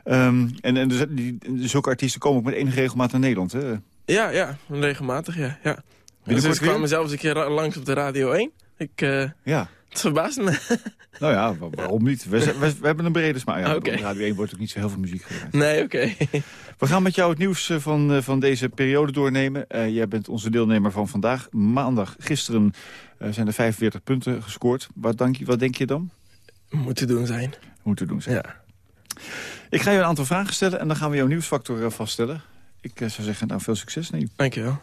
ja. Um, en en dus, die, zulke artiesten komen ook met enige regelmaat naar Nederland, hè? Ja, ja. Regelmatig, ja. ja. Dus ik kwam zelfs een keer langs op de Radio 1. Ik, uh, ja. Het verbaasde me. Nou ja, waarom niet? We, we, we hebben een brede smaak. Ja, okay. Op Radio 1 wordt ook niet zo heel veel muziek gedaan. Nee, oké. Okay. We gaan met jou het nieuws van, van deze periode doornemen. Uh, jij bent onze deelnemer van vandaag. Maandag, gisteren, uh, zijn er 45 punten gescoord. Wat, dank je, wat denk je dan? Moet te doen zijn. Moet te doen zijn. Ja. Ik ga je een aantal vragen stellen en dan gaan we jouw nieuwsfactor vaststellen. Ik zou zeggen, nou, veel succes je. Dank je wel.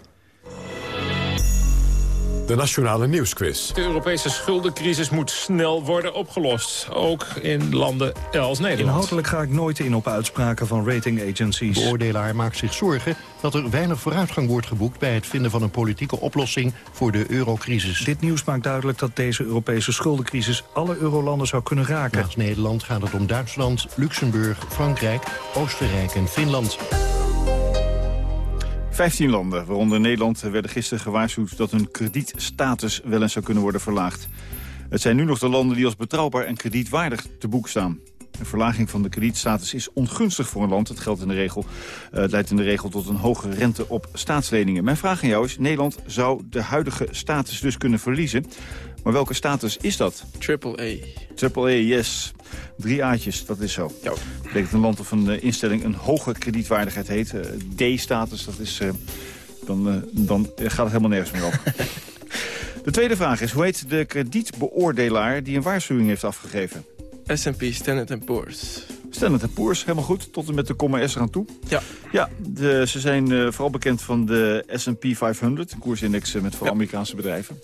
De Nationale Nieuwsquiz. De Europese schuldencrisis moet snel worden opgelost. Ook in landen als Nederland. Inhoudelijk ga ik nooit in op uitspraken van rating agencies. De beoordelaar maakt zich zorgen dat er weinig vooruitgang wordt geboekt... bij het vinden van een politieke oplossing voor de eurocrisis. Dit nieuws maakt duidelijk dat deze Europese schuldencrisis... alle eurolanden zou kunnen raken. Naast Nederland gaat het om Duitsland, Luxemburg, Frankrijk, Oostenrijk en Finland. 15 landen, waaronder Nederland, werden gisteren gewaarschuwd dat hun kredietstatus wel eens zou kunnen worden verlaagd. Het zijn nu nog de landen die als betrouwbaar en kredietwaardig te boek staan. Een verlaging van de kredietstatus is ongunstig voor een land. Het, geldt in de regel, uh, leidt in de regel tot een hogere rente op staatsleningen. Mijn vraag aan jou is, Nederland zou de huidige status dus kunnen verliezen. Maar welke status is dat? Triple A. Triple A, yes. Drie A'tjes, dat is zo. Ja. Dat betekent een land of een uh, instelling een hoge kredietwaardigheid heet. Uh, D-status, dat is... Uh, dan, dan gaat het helemaal nergens meer op. de tweede vraag is, hoe heet de kredietbeoordelaar die een waarschuwing heeft afgegeven? S&P, Standard Poor's. Standard Poor's, helemaal goed. Tot en met de komma S eraan toe. Ja. Ja, de, ze zijn vooral bekend van de S&P 500, een koersindex met vooral ja. Amerikaanse bedrijven.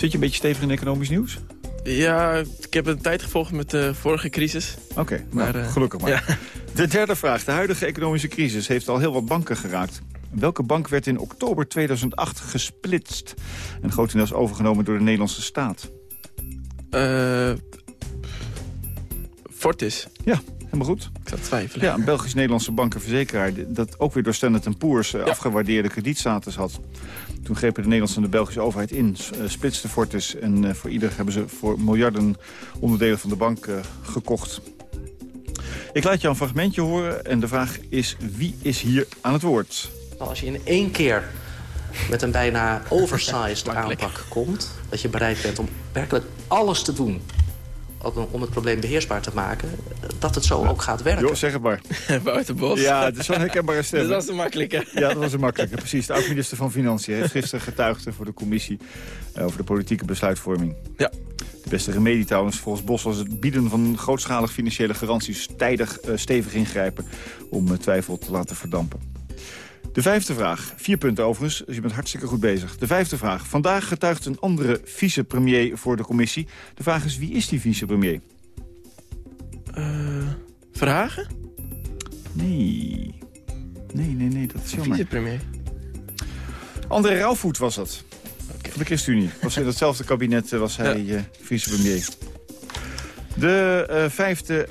Zit je een beetje stevig in economisch nieuws? Ja, ik heb een tijd gevolgd met de vorige crisis. Oké, okay, maar nou, uh, gelukkig maar. Ja. De derde vraag. De huidige economische crisis heeft al heel wat banken geraakt. Welke bank werd in oktober 2008 gesplitst en grotendeels overgenomen door de Nederlandse staat? Uh, Fortis. Ja, helemaal goed. Ik zat twijfelen. Ja, een Belgisch-Nederlandse bankenverzekeraar... dat ook weer door Standard Poor's uh, ja. afgewaardeerde kredietstatus had. Toen grepen de Nederlandse en de Belgische overheid in, uh, splitste Fortis... en uh, voor ieder hebben ze voor miljarden onderdelen van de bank gekocht. Ik laat jou een fragmentje horen en de vraag is wie is hier aan het woord? Als je in één keer met een bijna oversized aanpak komt... dat je bereid bent om werkelijk alles te doen om het probleem beheersbaar te maken, dat het zo ook gaat werken. Jo, zeg het maar. Wouter Bos. Ja, het is zo'n herkenbare stem. dat was een makkelijke. Ja, dat was een makkelijke. Precies. De oud-minister van Financiën heeft gisteren getuigd voor de commissie over de politieke besluitvorming. Ja. De beste remedie trouwens volgens Bos was het bieden van grootschalig financiële garanties tijdig uh, stevig ingrijpen om uh, twijfel te laten verdampen. De vijfde vraag. Vier punten overigens, dus je bent hartstikke goed bezig. De vijfde vraag. Vandaag getuigt een andere vicepremier voor de commissie. De vraag is, wie is die vicepremier? Uh, Verhagen? Nee. Nee, nee, nee, dat is jammer. Vicepremier? André Rauwvoet was dat. Okay. Van de ChristenUnie. Was in hetzelfde kabinet was hij ja. uh, vicepremier. De uh, vijfde,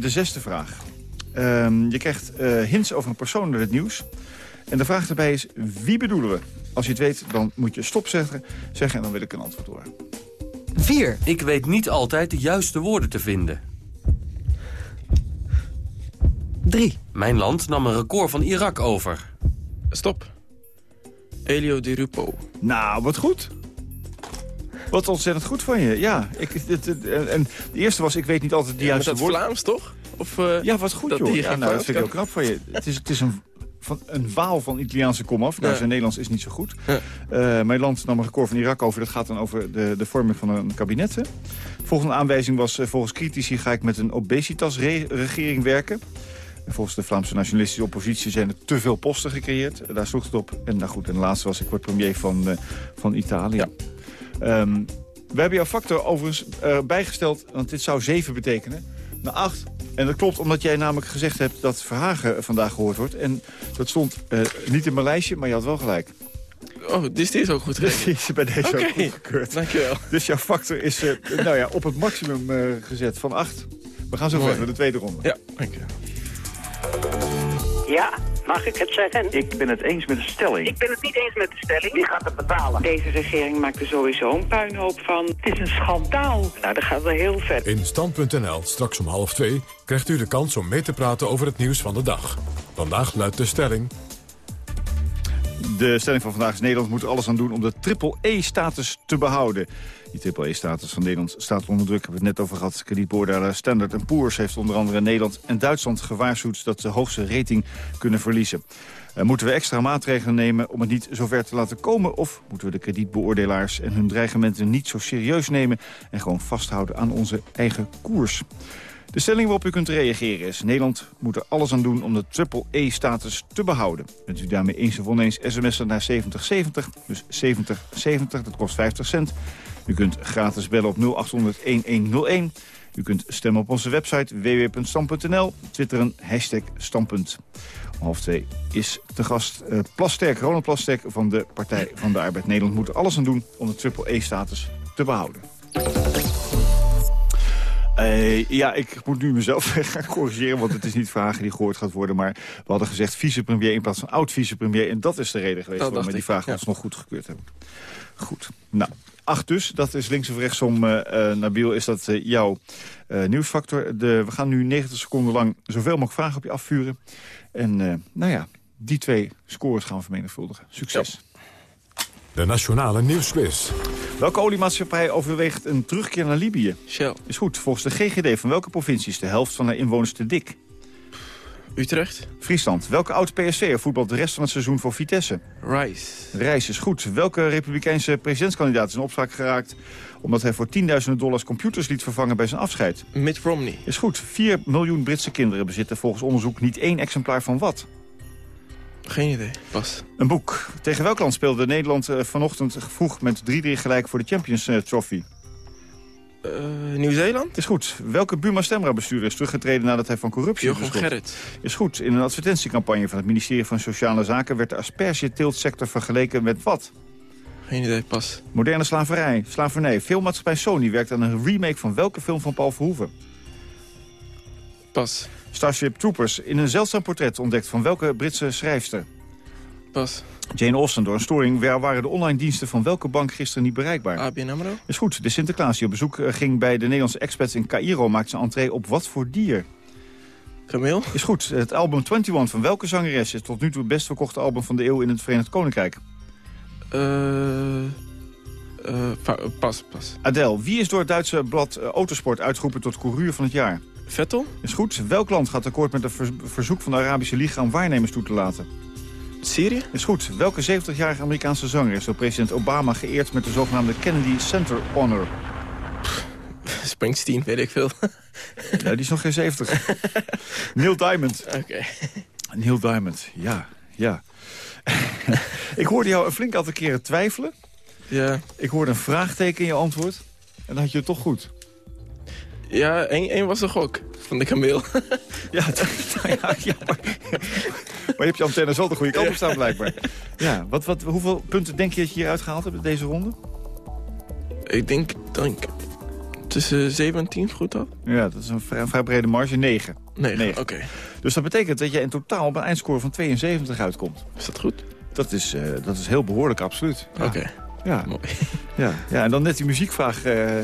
de zesde vraag. Um, je krijgt hints over een persoon door het nieuws. En de vraag erbij is, wie bedoelen we? Als je het weet, dan moet je stop zeggen, zeggen en dan wil ik een antwoord horen. 4. Ik weet niet altijd de juiste woorden te vinden. 3. Mijn land nam een record van Irak over. Stop. Elio Di Rupo. Nou, wat goed. Wat ontzettend goed van je. Ja, ik, het, het, en de eerste was, ik weet niet altijd de juiste woorden. woorden. Vlaams, toch? Of, uh, ja, wat goed, dat joh. Ja, nou, dat vind ik heel knap van je. Het is, het is een van een waal van Italiaanse komaf. Zijn Nederlands is niet zo goed. Ja. Uh, mijn land nam een record van Irak over. Dat gaat dan over de, de vorming van een kabinet. Volgende aanwijzing was, uh, volgens critici ga ik met een obesitasregering werken. En volgens de Vlaamse nationalistische oppositie zijn er te veel posten gecreëerd. Daar sloeg het op. En nou goed, en de laatste was ik word premier van, uh, van Italië. Ja. Um, we hebben jouw factor overigens bijgesteld, want dit zou 7 betekenen. Naar 8. En dat klopt omdat jij namelijk gezegd hebt dat Verhagen vandaag gehoord wordt. En dat stond uh, niet in mijn lijstje, maar je had wel gelijk. Oh, dus die is ook goed Dus die is bij deze ook goedgekeurd. Dankjewel. Dus jouw factor is uh, nou ja, op het maximum uh, gezet van 8. We gaan zo verder naar de tweede ronde. Ja, dankjewel. Ja, mag ik het zeggen? Ik ben het eens met de stelling. Ik ben het niet eens met de stelling. Wie gaat het betalen? Deze regering maakt er sowieso een puinhoop van. Het is een schandaal. Nou, dat gaat wel heel ver. In Stand.nl, straks om half twee, krijgt u de kans om mee te praten over het nieuws van de dag. Vandaag luidt de stelling... De stelling van vandaag is Nederland moet alles aan doen om de triple-E-status te behouden. Die triple-E-status van Nederland staat onder druk. Hebben het net over gehad. Kredietbeoordelaar Standard Poor's heeft onder andere Nederland en Duitsland gewaarschuwd dat ze de hoogste rating kunnen verliezen. Uh, moeten we extra maatregelen nemen om het niet zover te laten komen? Of moeten we de kredietbeoordelaars en hun dreigementen niet zo serieus nemen... en gewoon vasthouden aan onze eigen koers? De stelling waarop u kunt reageren is... Nederland moet er alles aan doen om de triple-E-status te behouden. Bent u daarmee eens of oneens sms'en naar 7070, dus 7070, dat kost 50 cent. U kunt gratis bellen op 0800-1101. U kunt stemmen op onze website www.stam.nl, twitteren hashtag standpunt. Om half twee is te gast uh, Plasterk, Ronald Plasterk van de Partij van de Arbeid Nederland. Moet er alles aan doen om de triple-E-status te behouden. Uh, ja, ik moet nu mezelf gaan corrigeren, want het is niet vragen die gehoord gaat worden. Maar we hadden gezegd vicepremier in plaats van oud-vicepremier. En dat is de reden geweest waarom we die vraag ja. nog goed gekeurd hebben. Goed. Nou, acht dus. Dat is links of rechtsom, uh, uh, Nabil, is dat uh, jouw nieuwsfactor. De, we gaan nu 90 seconden lang zoveel mogelijk vragen op je afvuren. En nou ja, die twee scores gaan we vermenigvuldigen. Succes. Ja. De Nationale Nieuwsquiz. Welke oliemaatschappij overweegt een terugkeer naar Libië? Shell. Is goed. Volgens de GGD van welke provincie is de helft van de inwoners te dik? Utrecht. Friesland. Welke oud-PSC'er voetbalt de rest van het seizoen voor Vitesse? Rice. Reis is goed. Welke republikeinse presidentskandidaat is in opspraak geraakt... omdat hij voor tienduizenden dollars computers liet vervangen bij zijn afscheid? Mitt Romney. Is goed. 4 miljoen Britse kinderen bezitten volgens onderzoek niet één exemplaar van wat? Geen idee. Pas. Een boek. Tegen welk land speelde Nederland uh, vanochtend vroeg met 3-3 gelijk voor de Champions uh, Trophy? Uh, Nieuw-Zeeland? Is goed. Welke Buma Stemra-bestuurder is teruggetreden nadat hij van corruptie Jochem Gerrit. Is goed. In een advertentiecampagne van het ministerie van Sociale Zaken... werd de aspergeteeltsector vergeleken met wat? Geen idee, pas. Moderne slaverij. Slavernij. Filmmaatschappij Sony werkt aan een remake van welke film van Paul Verhoeven? Pas. Starship Troopers in een zeldzaam portret ontdekt van welke Britse schrijfster? Pas. Jane Austen, door een storing waar waren de online diensten van welke bank gisteren niet bereikbaar? ABN AMRO. Is goed. De Sinterklaas die op bezoek ging bij de Nederlandse expats in Cairo... maakt zijn entree op wat voor dier? Kameel. Is goed. Het album 21 van welke zangeres is tot nu toe het best verkochte album van de eeuw in het Verenigd Koninkrijk? Uh, uh, pas, pas. Adele. Wie is door het Duitse blad Autosport uitgeroepen tot coureur van het jaar? Vettel. Is goed. Welk land gaat akkoord met het ver verzoek van de Arabische Liga om waarnemers toe te laten? Syrië. Is goed. Welke 70-jarige Amerikaanse zanger is door president Obama geëerd met de zogenaamde Kennedy Center Honor? Springsteen, weet ik veel. ja, die is nog geen 70. Neil Diamond. Oké. Okay. Neil Diamond, ja, ja. ik hoorde jou een flink aantal keren twijfelen. Ja. Ik hoorde een vraagteken in je antwoord. En dan had je het toch goed. Ja, één, één was een gok van de kameel. ja, ja, ja maar, maar je hebt je antennes wel de goede kant op staan blijkbaar. Ja, wat, wat, hoeveel punten denk je dat je hieruit gehaald hebt in deze ronde? Ik denk, denk tussen 7 en 10 goed had. Ja, dat is een vrij, vrij brede marge. 9. 9, oké. Okay. Dus dat betekent dat je in totaal op een eindscore van 72 uitkomt. Is dat goed? Dat is, uh, dat is heel behoorlijk, absoluut. Ja. Oké. Okay. Ja. Mooi. Ja. ja, en dan net die muziekvraag... Uh,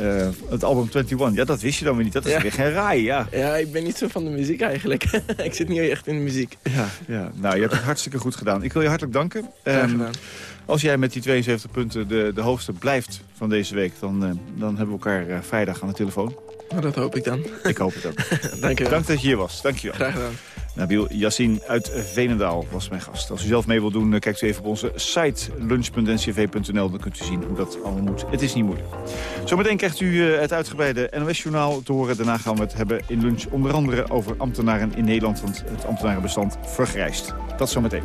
Uh, het album 21, ja, dat wist je dan weer niet. Dat is ja. weer geen raai, ja. Ja, ik ben niet zo van de muziek eigenlijk. ik zit niet echt in de muziek. Ja, ja, nou, je hebt het hartstikke goed gedaan. Ik wil je hartelijk danken. Um, als jij met die 72 punten de, de hoogste blijft van deze week... dan, uh, dan hebben we elkaar uh, vrijdag aan de telefoon. Nou, dat hoop ik dan. Ik hoop het ook. Dank je wel. Dank dat je hier was. Dank je wel. Graag gedaan. Nabil Yassin uit Venendaal was mijn gast. Als u zelf mee wilt doen, kijkt u even op onze site lunch.ncv.nl. Dan kunt u zien hoe dat allemaal moet. Het is niet moeilijk. Zometeen krijgt u het uitgebreide NOS-journaal te horen. Daarna gaan we het hebben in lunch onder andere over ambtenaren in Nederland. Want het ambtenarenbestand vergrijst. Dat zometeen.